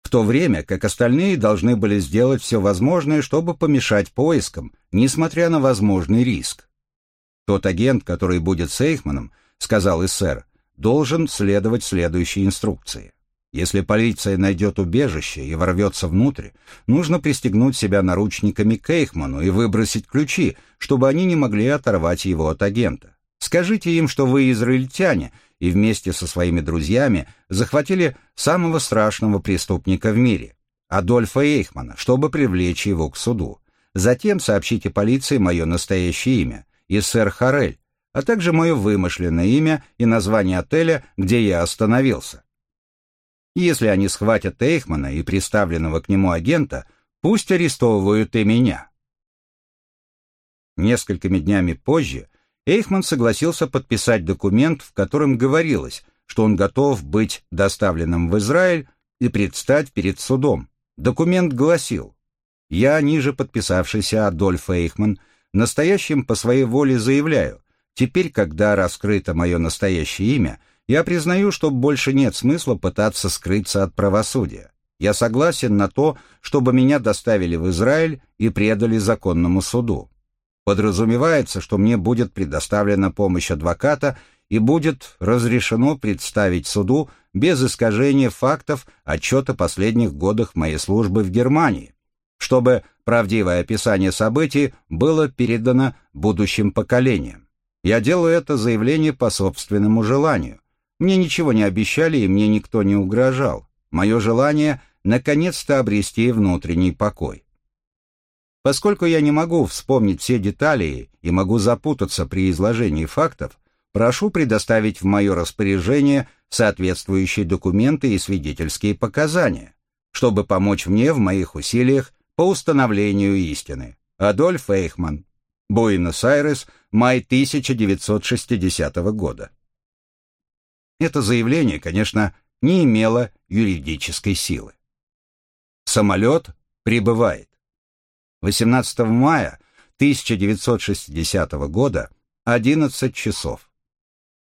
S1: в то время как остальные должны были сделать все возможное, чтобы помешать поискам, несмотря на возможный риск. Тот агент, который будет с Эйхманом, сказал эсэр, должен следовать следующей инструкции. Если полиция найдет убежище и ворвется внутрь, нужно пристегнуть себя наручниками к Эйхману и выбросить ключи, чтобы они не могли оторвать его от агента. Скажите им, что вы израильтяне и вместе со своими друзьями захватили самого страшного преступника в мире, Адольфа Эйхмана, чтобы привлечь его к суду. Затем сообщите полиции мое настоящее имя, и сэр Харель, а также мое вымышленное имя и название отеля, где я остановился. Если они схватят Эйхмана и приставленного к нему агента, пусть арестовывают и меня. Несколькими днями позже Эйхман согласился подписать документ, в котором говорилось, что он готов быть доставленным в Израиль и предстать перед судом. Документ гласил «Я, ниже подписавшийся Адольф Эйхман, настоящим по своей воле заявляю, теперь, когда раскрыто мое настоящее имя, я признаю, что больше нет смысла пытаться скрыться от правосудия. Я согласен на то, чтобы меня доставили в Израиль и предали законному суду. Подразумевается, что мне будет предоставлена помощь адвоката и будет разрешено представить суду без искажения фактов отчета последних годах моей службы в Германии, чтобы правдивое описание событий было передано будущим поколениям. Я делаю это заявление по собственному желанию. Мне ничего не обещали и мне никто не угрожал. Мое желание — наконец-то обрести внутренний покой. Поскольку я не могу вспомнить все детали и могу запутаться при изложении фактов, прошу предоставить в мое распоряжение соответствующие документы и свидетельские показания, чтобы помочь мне в моих усилиях по установлению истины. Адольф Эйхман. Буэнос-Айрес, май 1960 года. Это заявление, конечно, не имело юридической силы. Самолет прибывает. 18 мая 1960 года, 11 часов.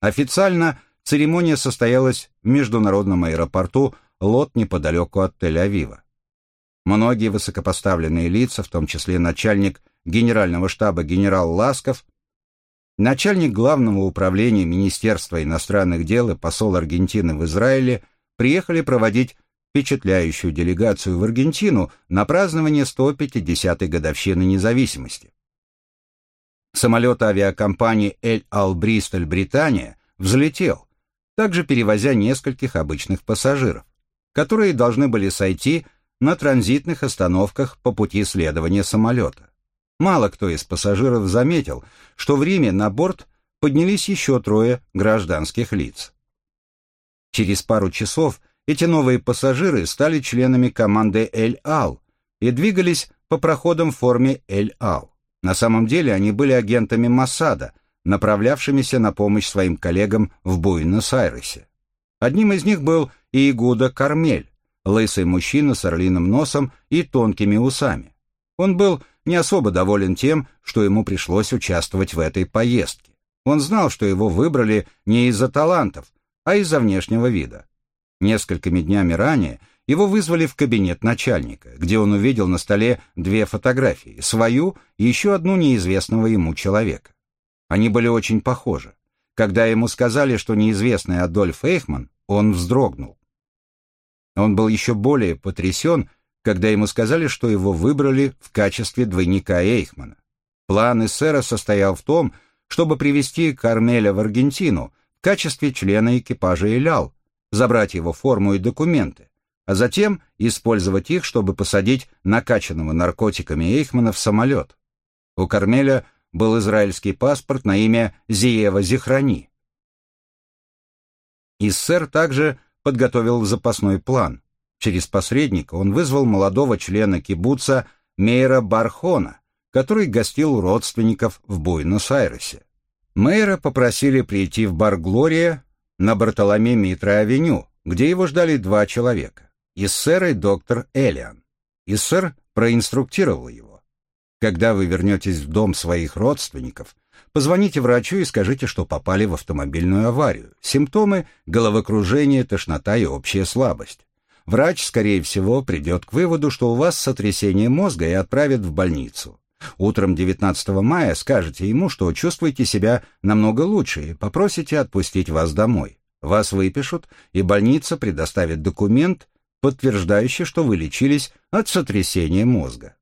S1: Официально церемония состоялась в международном аэропорту Лот неподалеку от Тель-Авива. Многие высокопоставленные лица, в том числе начальник генерального штаба генерал Ласков, начальник главного управления Министерства иностранных дел и посол Аргентины в Израиле, приехали проводить впечатляющую делегацию в Аргентину на празднование 150-й годовщины независимости. Самолет авиакомпании «Эль Ал Бристоль Британия» взлетел, также перевозя нескольких обычных пассажиров, которые должны были сойти на транзитных остановках по пути следования самолета. Мало кто из пассажиров заметил, что в Риме на борт поднялись еще трое гражданских лиц. Через пару часов эти новые пассажиры стали членами команды «Эль-Ал» и двигались по проходам в форме «Эль-Ал». На самом деле они были агентами Моссада, направлявшимися на помощь своим коллегам в Буэнос-Айресе. Одним из них был Иегуда Кармель, лысый мужчина с орлиным носом и тонкими усами. Он был не особо доволен тем, что ему пришлось участвовать в этой поездке. Он знал, что его выбрали не из-за талантов, а из-за внешнего вида. Несколькими днями ранее его вызвали в кабинет начальника, где он увидел на столе две фотографии, свою и еще одну неизвестного ему человека. Они были очень похожи. Когда ему сказали, что неизвестный Адольф Эйхман, он вздрогнул. Он был еще более потрясен, когда ему сказали, что его выбрали в качестве двойника Эйхмана. План эсера состоял в том, чтобы привести Кармеля в Аргентину в качестве члена экипажа Илял, забрать его форму и документы, а затем использовать их, чтобы посадить накачанного наркотиками Эйхмана в самолет. У Кармеля был израильский паспорт на имя Зиева Зихрани. Иссер также подготовил запасной план. Через посредника он вызвал молодого члена кибуца Мейра Бархона, который гостил родственников в Буэнос-Айресе. Мейра попросили прийти в бар «Глория» на Бартоломе Митра-авеню, где его ждали два человека – Иссер и доктор Элиан. Иссер проинструктировал его. Когда вы вернетесь в дом своих родственников, позвоните врачу и скажите, что попали в автомобильную аварию. Симптомы – головокружение, тошнота и общая слабость. Врач, скорее всего, придет к выводу, что у вас сотрясение мозга и отправит в больницу. Утром 19 мая скажете ему, что чувствуете себя намного лучше и попросите отпустить вас домой. Вас выпишут, и больница предоставит документ, подтверждающий, что вы лечились от сотрясения мозга.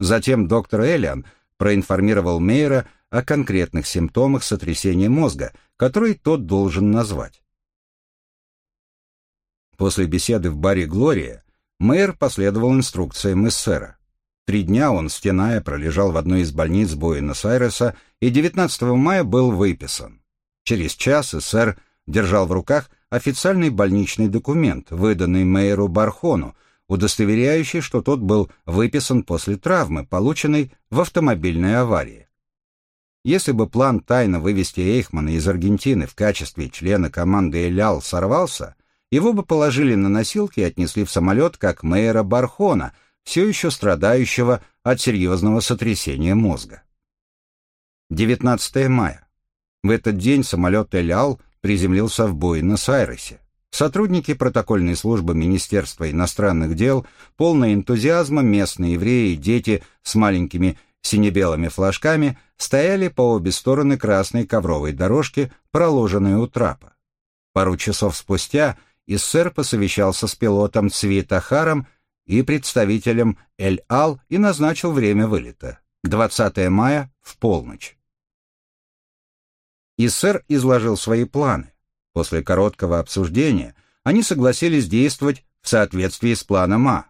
S1: Затем доктор Элиан проинформировал Мейера о конкретных симптомах сотрясения мозга, которые тот должен назвать. После беседы в баре «Глория» мэр последовал инструкциям эсера. Три дня он, стеная, пролежал в одной из больниц Буэнос-Айреса и 19 мая был выписан. Через час эсер держал в руках официальный больничный документ, выданный мэру Бархону, удостоверяющий, что тот был выписан после травмы, полученной в автомобильной аварии. Если бы план тайно вывести Эйхмана из Аргентины в качестве члена команды «Элял» сорвался, его бы положили на носилки и отнесли в самолет как мэра Бархона – все еще страдающего от серьезного сотрясения мозга. 19 мая. В этот день самолет «Эль-Ал» приземлился в Буэнос-Айресе. Сотрудники протокольной службы Министерства иностранных дел, полные энтузиазма, местные евреи и дети с маленькими сине-белыми флажками стояли по обе стороны красной ковровой дорожки, проложенной у трапа. Пару часов спустя Иссер посовещался с пилотом Цвитахаром и представителем Эль-Ал и назначил время вылета – 20 мая в полночь. Иссер изложил свои планы. После короткого обсуждения они согласились действовать в соответствии с планом А.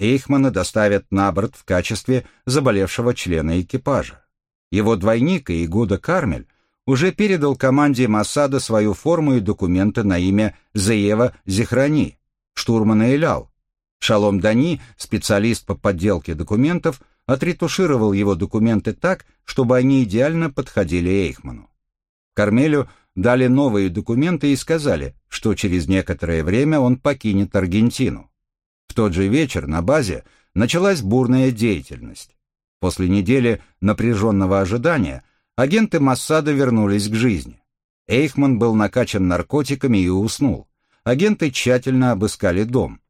S1: Эйхмана доставят на борт в качестве заболевшего члена экипажа. Его двойник Игуда Кармель уже передал команде Масада свою форму и документы на имя Заева Зихрани, штурмана Элял, Шалом Дани, специалист по подделке документов, отретушировал его документы так, чтобы они идеально подходили Эйхману. Кармелю дали новые документы и сказали, что через некоторое время он покинет Аргентину. В тот же вечер на базе началась бурная деятельность. После недели напряженного ожидания агенты Массада вернулись к жизни. Эйхман был накачан наркотиками и уснул. Агенты тщательно обыскали дом.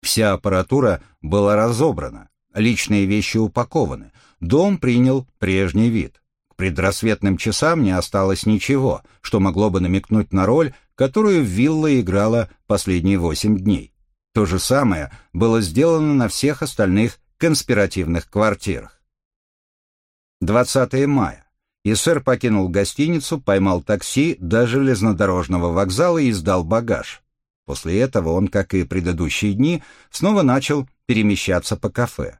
S1: Вся аппаратура была разобрана, личные вещи упакованы, дом принял прежний вид. К предрассветным часам не осталось ничего, что могло бы намекнуть на роль, которую вилла играла последние восемь дней. То же самое было сделано на всех остальных конспиративных квартирах. 20 мая. Иссер покинул гостиницу, поймал такси до железнодорожного вокзала и сдал багаж. После этого он, как и предыдущие дни, снова начал перемещаться по кафе.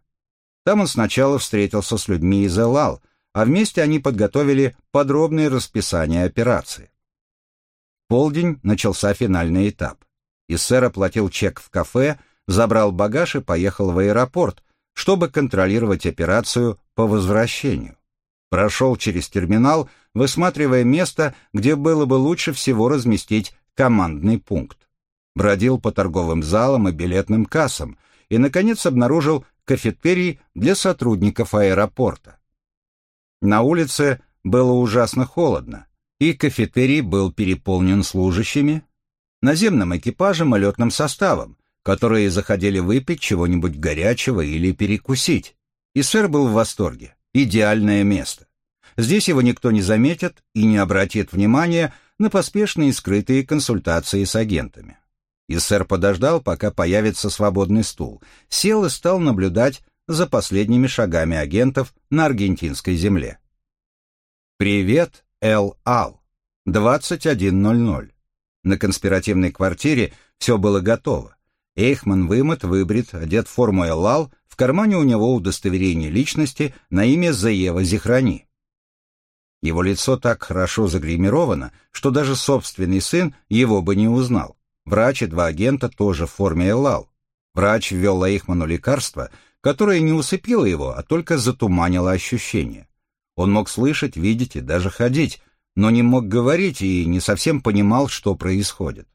S1: Там он сначала встретился с людьми из Элал, а вместе они подготовили подробное расписание операции. полдень начался финальный этап. Иссер оплатил чек в кафе, забрал багаж и поехал в аэропорт, чтобы контролировать операцию по возвращению. Прошел через терминал, высматривая место, где было бы лучше всего разместить командный пункт. Бродил по торговым залам и билетным кассам и, наконец, обнаружил кафетерий для сотрудников аэропорта. На улице было ужасно холодно, и кафетерий был переполнен служащими, наземным экипажем и летным составом, которые заходили выпить чего-нибудь горячего или перекусить. И сэр был в восторге. Идеальное место. Здесь его никто не заметит и не обратит внимания на поспешные скрытые консультации с агентами. И сэр подождал, пока появится свободный стул, сел и стал наблюдать за последними шагами агентов на аргентинской земле. «Привет, Эл Ал. 21.00. На конспиративной квартире все было готово. Эйхман вымыт, выбрит, одет в форму Элал, в кармане у него удостоверение личности на имя Заева Зихрани. Его лицо так хорошо загримировано, что даже собственный сын его бы не узнал. Врач и два агента тоже в форме Элал. Врач ввел Эйхману лекарство, которое не усыпило его, а только затуманило ощущения. Он мог слышать, видеть и даже ходить, но не мог говорить и не совсем понимал, что происходит.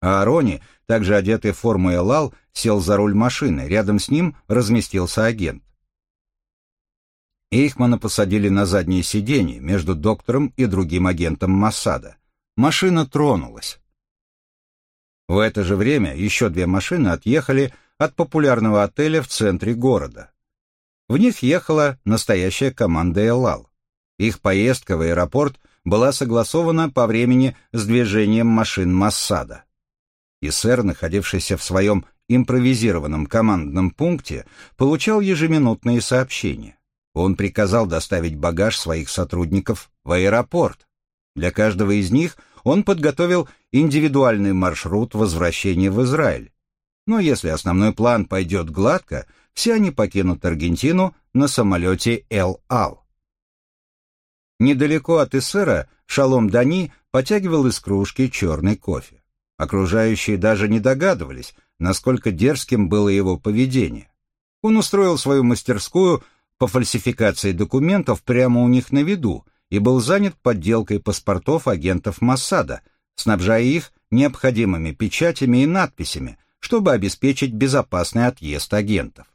S1: А Арони, также одетый в форму Элал, сел за руль машины, рядом с ним разместился агент. Эйхмана посадили на заднее сиденье между доктором и другим агентом Массада. Машина тронулась. В это же время еще две машины отъехали от популярного отеля в центре города. В них ехала настоящая команда Элал. Их поездка в аэропорт была согласована по времени с движением машин Массада. И находившийся в своем импровизированном командном пункте, получал ежеминутные сообщения. Он приказал доставить багаж своих сотрудников в аэропорт. Для каждого из них он подготовил индивидуальный маршрут возвращения в Израиль. Но если основной план пойдет гладко, все они покинут Аргентину на самолете Эл-Ал. Недалеко от Эссера Шалом Дани потягивал из кружки черный кофе. Окружающие даже не догадывались, насколько дерзким было его поведение. Он устроил свою мастерскую по фальсификации документов прямо у них на виду и был занят подделкой паспортов агентов Моссада, снабжая их необходимыми печатями и надписями, чтобы обеспечить безопасный отъезд агентов.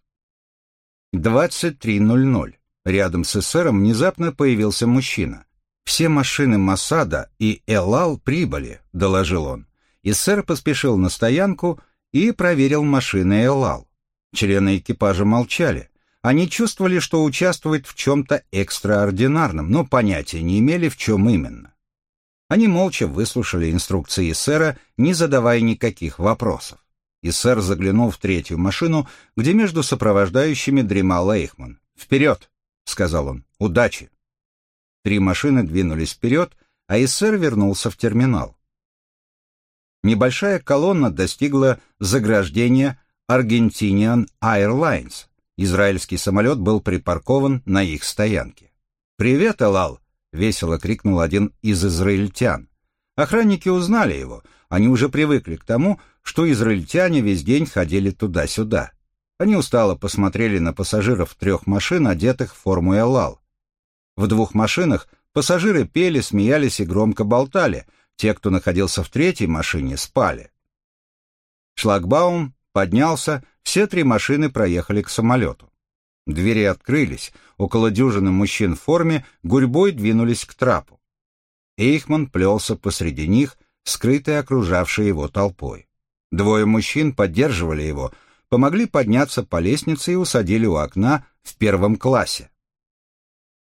S1: 23.00. Рядом с эсером внезапно появился мужчина. «Все машины Масада и Элал прибыли», — доложил он. Эсер поспешил на стоянку и проверил машины Элал. Члены экипажа молчали. Они чувствовали, что участвуют в чем-то экстраординарном, но понятия не имели, в чем именно. Они молча выслушали инструкции Эсера, не задавая никаких вопросов. Иссер заглянул в третью машину, где между сопровождающими дремал Эйхман. «Вперед!» — сказал он. «Удачи!» Три машины двинулись вперед, а Иссер вернулся в терминал. Небольшая колонна достигла заграждения Argentinian Airlines. Израильский самолет был припаркован на их стоянке. «Привет, Элал!» — весело крикнул один из израильтян. Охранники узнали его, они уже привыкли к тому, что израильтяне весь день ходили туда-сюда. Они устало посмотрели на пассажиров трех машин, одетых в форму Эллал. В двух машинах пассажиры пели, смеялись и громко болтали. Те, кто находился в третьей машине, спали. Шлагбаум поднялся, все три машины проехали к самолету. Двери открылись, около дюжины мужчин в форме гурьбой двинулись к трапу. Эйхман плелся посреди них, скрытый окружавшей его толпой. Двое мужчин поддерживали его, помогли подняться по лестнице и усадили у окна в первом классе.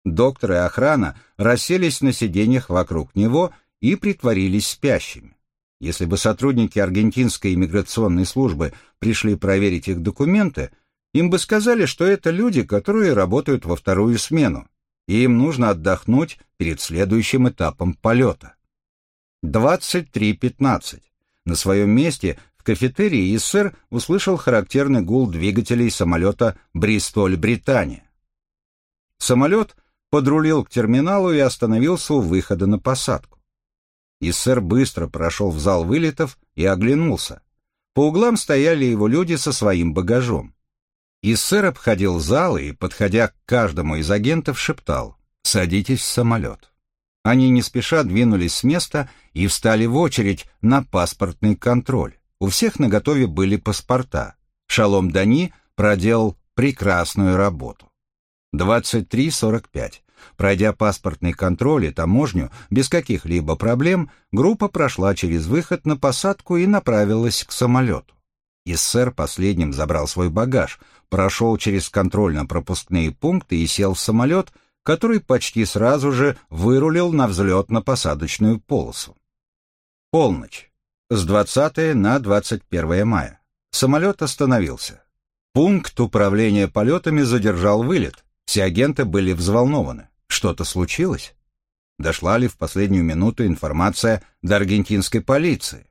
S1: Доктор и охрана расселись на сиденьях вокруг него и притворились спящими. Если бы сотрудники аргентинской иммиграционной службы пришли проверить их документы, им бы сказали, что это люди, которые работают во вторую смену, и им нужно отдохнуть перед следующим этапом полета. 23.15. На своем месте в кафетерии Иссер услышал характерный гул двигателей самолета «Бристоль-Британия». Самолет подрулил к терминалу и остановился у выхода на посадку. Иссер быстро прошел в зал вылетов и оглянулся. По углам стояли его люди со своим багажом. Иссер обходил зал и, подходя к каждому из агентов, шептал «Садитесь в самолет». Они не спеша двинулись с места и встали в очередь на паспортный контроль. У всех наготове были паспорта. Шалом Дани проделал прекрасную работу. 23.45. Пройдя паспортный контроль и таможню без каких-либо проблем, группа прошла через выход на посадку и направилась к самолету. Иссер последним забрал свой багаж, прошел через контрольно-пропускные пункты и сел в самолет, который почти сразу же вырулил на взлетно-посадочную полосу. Полночь. С 20 на 21 мая. Самолет остановился. Пункт управления полетами задержал вылет. Все агенты были взволнованы. Что-то случилось? Дошла ли в последнюю минуту информация до аргентинской полиции?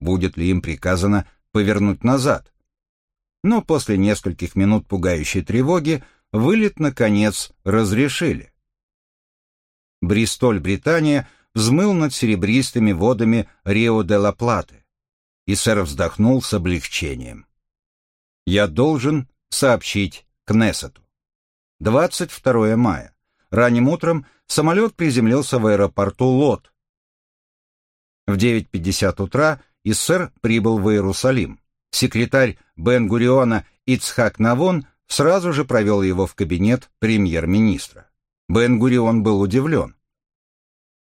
S1: Будет ли им приказано повернуть назад? Но после нескольких минут пугающей тревоги вылет, наконец, разрешили. Бристоль, Британия, взмыл над серебристыми водами Рио-де-ла-Платы. И сэр вздохнул с облегчением. «Я должен сообщить Кнессету». 22 мая. Ранним утром самолет приземлился в аэропорту Лот. В 9.50 утра Иссер прибыл в Иерусалим. Секретарь Бен-Гуриона Ицхак Навон сразу же провел его в кабинет премьер-министра. Бен-Гурион был удивлен.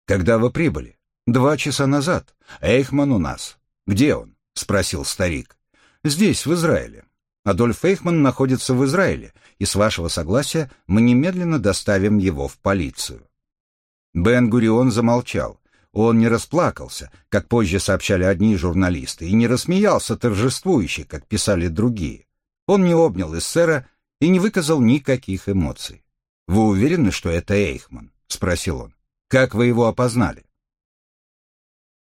S1: «Когда вы прибыли?» «Два часа назад. Эйхман у нас». «Где он?» — спросил старик. «Здесь, в Израиле. Адольф Эйхман находится в Израиле, и с вашего согласия мы немедленно доставим его в полицию». Бен-Гурион замолчал. Он не расплакался, как позже сообщали одни журналисты, и не рассмеялся торжествующе, как писали другие. Он не обнял эсера и не выказал никаких эмоций. «Вы уверены, что это Эйхман?» — спросил он. «Как вы его опознали?»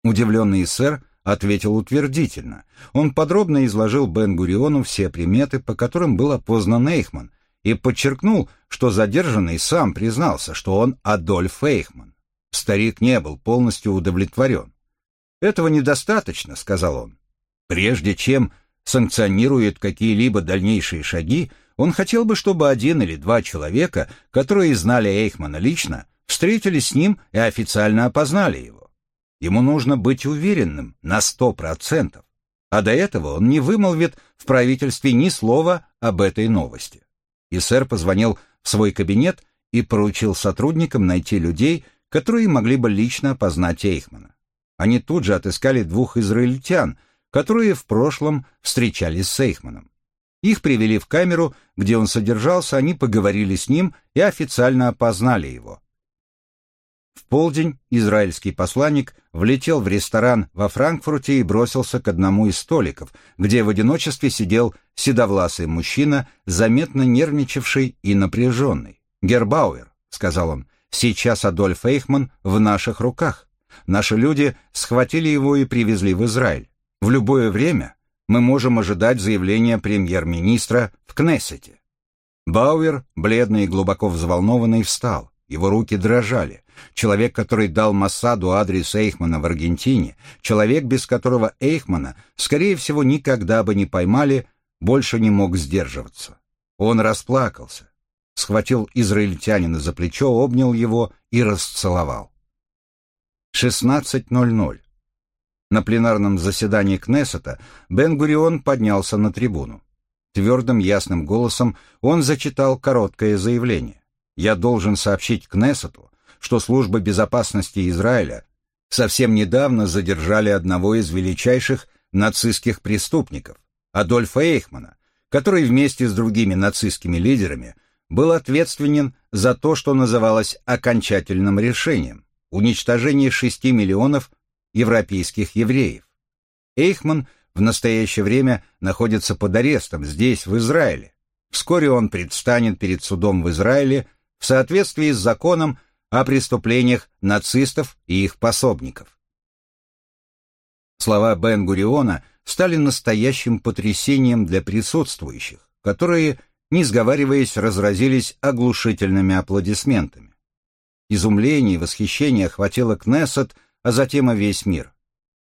S1: Удивленный эсер ответил утвердительно. Он подробно изложил Бен-Гуриону все приметы, по которым был опознан Эйхман, и подчеркнул, что задержанный сам признался, что он Адольф Эйхман. Старик не был полностью удовлетворен. «Этого недостаточно», — сказал он. «Прежде чем санкционирует какие-либо дальнейшие шаги, он хотел бы, чтобы один или два человека, которые знали Эйхмана лично, встретились с ним и официально опознали его. Ему нужно быть уверенным на сто процентов, а до этого он не вымолвит в правительстве ни слова об этой новости. И сэр позвонил в свой кабинет и поручил сотрудникам найти людей, которые могли бы лично опознать Эйхмана. Они тут же отыскали двух израильтян, которые в прошлом встречались с Эйхманом. Их привели в камеру, где он содержался, они поговорили с ним и официально опознали его. В полдень израильский посланник влетел в ресторан во Франкфурте и бросился к одному из столиков, где в одиночестве сидел седовласый мужчина, заметно нервничавший и напряженный. «Гербауэр», — сказал он, Сейчас Адольф Эйхман в наших руках. Наши люди схватили его и привезли в Израиль. В любое время мы можем ожидать заявления премьер-министра в Кнессете. Бауэр, бледный и глубоко взволнованный, встал. Его руки дрожали. Человек, который дал Массаду адрес Эйхмана в Аргентине, человек, без которого Эйхмана, скорее всего, никогда бы не поймали, больше не мог сдерживаться. Он расплакался схватил израильтянина за плечо, обнял его и расцеловал. 16.00. На пленарном заседании Кнессета Бен-Гурион поднялся на трибуну. Твердым ясным голосом он зачитал короткое заявление. «Я должен сообщить Кнессету, что служба безопасности Израиля совсем недавно задержали одного из величайших нацистских преступников, Адольфа Эйхмана, который вместе с другими нацистскими лидерами был ответственен за то, что называлось окончательным решением – уничтожение 6 миллионов европейских евреев. Эйхман в настоящее время находится под арестом здесь, в Израиле. Вскоре он предстанет перед судом в Израиле в соответствии с законом о преступлениях нацистов и их пособников. Слова Бен-Гуриона стали настоящим потрясением для присутствующих, которые, не сговариваясь, разразились оглушительными аплодисментами. Изумление и восхищение охватило Кнессет, а затем и весь мир.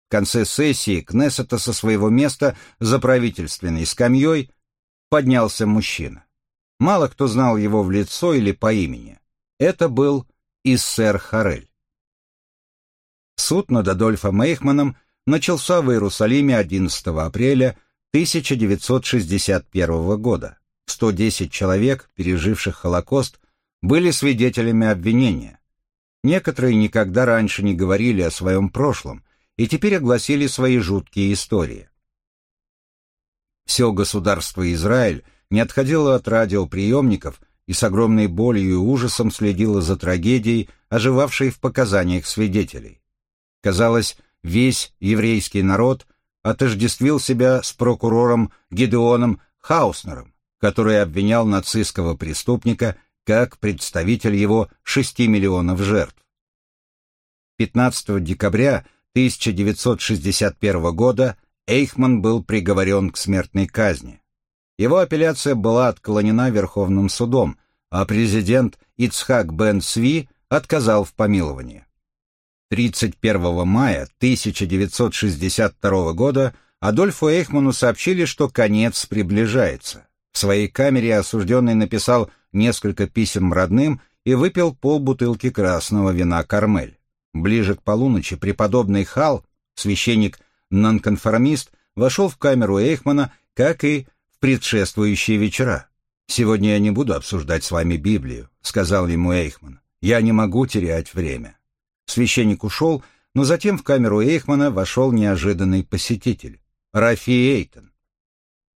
S1: В конце сессии Кнессета со своего места за правительственной скамьей поднялся мужчина. Мало кто знал его в лицо или по имени. Это был Иссер Харель. Суд над Адольфом Эйхманом начался в Иерусалиме 11 апреля 1961 года. 110 человек, переживших Холокост, были свидетелями обвинения. Некоторые никогда раньше не говорили о своем прошлом и теперь огласили свои жуткие истории. Все государство Израиль не отходило от радиоприемников и с огромной болью и ужасом следило за трагедией, оживавшей в показаниях свидетелей. Казалось, весь еврейский народ отождествил себя с прокурором Гидеоном Хауснером, который обвинял нацистского преступника как представитель его шести миллионов жертв. 15 декабря 1961 года Эйхман был приговорен к смертной казни. Его апелляция была отклонена Верховным судом, а президент Ицхак Бен Сви отказал в помиловании. 31 мая 1962 года Адольфу Эйхману сообщили, что конец приближается. В своей камере осужденный написал несколько писем родным и выпил полбутылки красного вина «Кармель». Ближе к полуночи преподобный Хал, священник-нонконформист, вошел в камеру Эйхмана, как и предшествующие вечера. «Сегодня я не буду обсуждать с вами Библию», — сказал ему Эйхман. «Я не могу терять время». Священник ушел, но затем в камеру Эйхмана вошел неожиданный посетитель — Рафи Эйтон.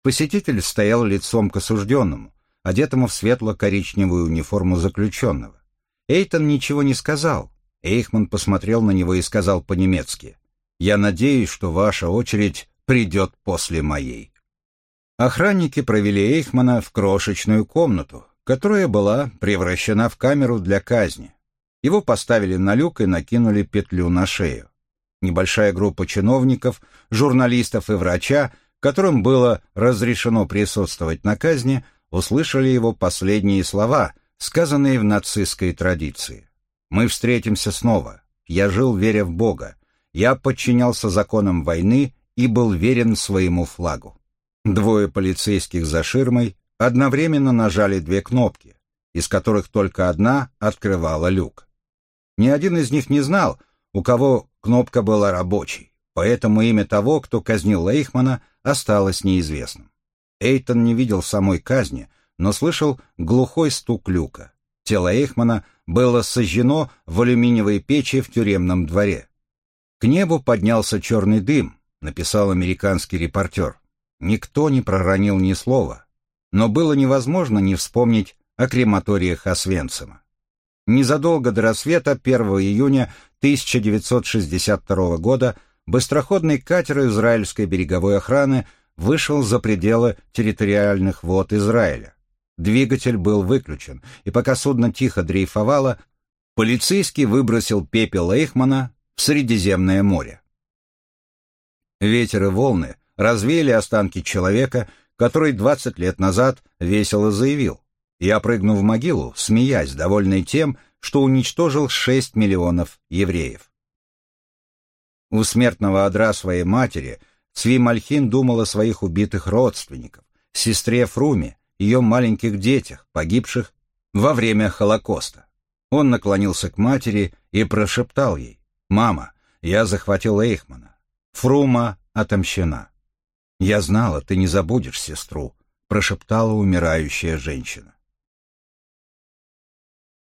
S1: Посетитель стоял лицом к осужденному, одетому в светло-коричневую униформу заключенного. Эйтон ничего не сказал. Эйхман посмотрел на него и сказал по-немецки, «Я надеюсь, что ваша очередь придет после моей». Охранники провели Эйхмана в крошечную комнату, которая была превращена в камеру для казни. Его поставили на люк и накинули петлю на шею. Небольшая группа чиновников, журналистов и врача, которым было разрешено присутствовать на казни, услышали его последние слова, сказанные в нацистской традиции. «Мы встретимся снова. Я жил, веря в Бога. Я подчинялся законам войны и был верен своему флагу». Двое полицейских за ширмой одновременно нажали две кнопки, из которых только одна открывала люк. Ни один из них не знал, у кого кнопка была рабочей, поэтому имя того, кто казнил Лейхмана, осталось неизвестным. Эйтон не видел самой казни, но слышал глухой стук люка. Тело Эйхмана было сожжено в алюминиевой печи в тюремном дворе. К небу поднялся черный дым, написал американский репортер. Никто не проронил ни слова, но было невозможно не вспомнить о крематориях Освенцима. Незадолго до рассвета 1 июня 1962 года быстроходный катер израильской береговой охраны вышел за пределы территориальных вод Израиля. Двигатель был выключен, и пока судно тихо дрейфовало, полицейский выбросил пепел Эйхмана в Средиземное море. Ветер и волны развеяли останки человека, который 20 лет назад весело заявил. Я прыгну в могилу, смеясь, довольный тем, что уничтожил 6 миллионов евреев. У смертного одра своей матери Цви Мальхин думал о своих убитых родственников, сестре Фруме, ее маленьких детях, погибших во время Холокоста. Он наклонился к матери и прошептал ей, «Мама, я захватил Эйхмана. Фрума отомщена». «Я знала, ты не забудешь сестру», — прошептала умирающая женщина.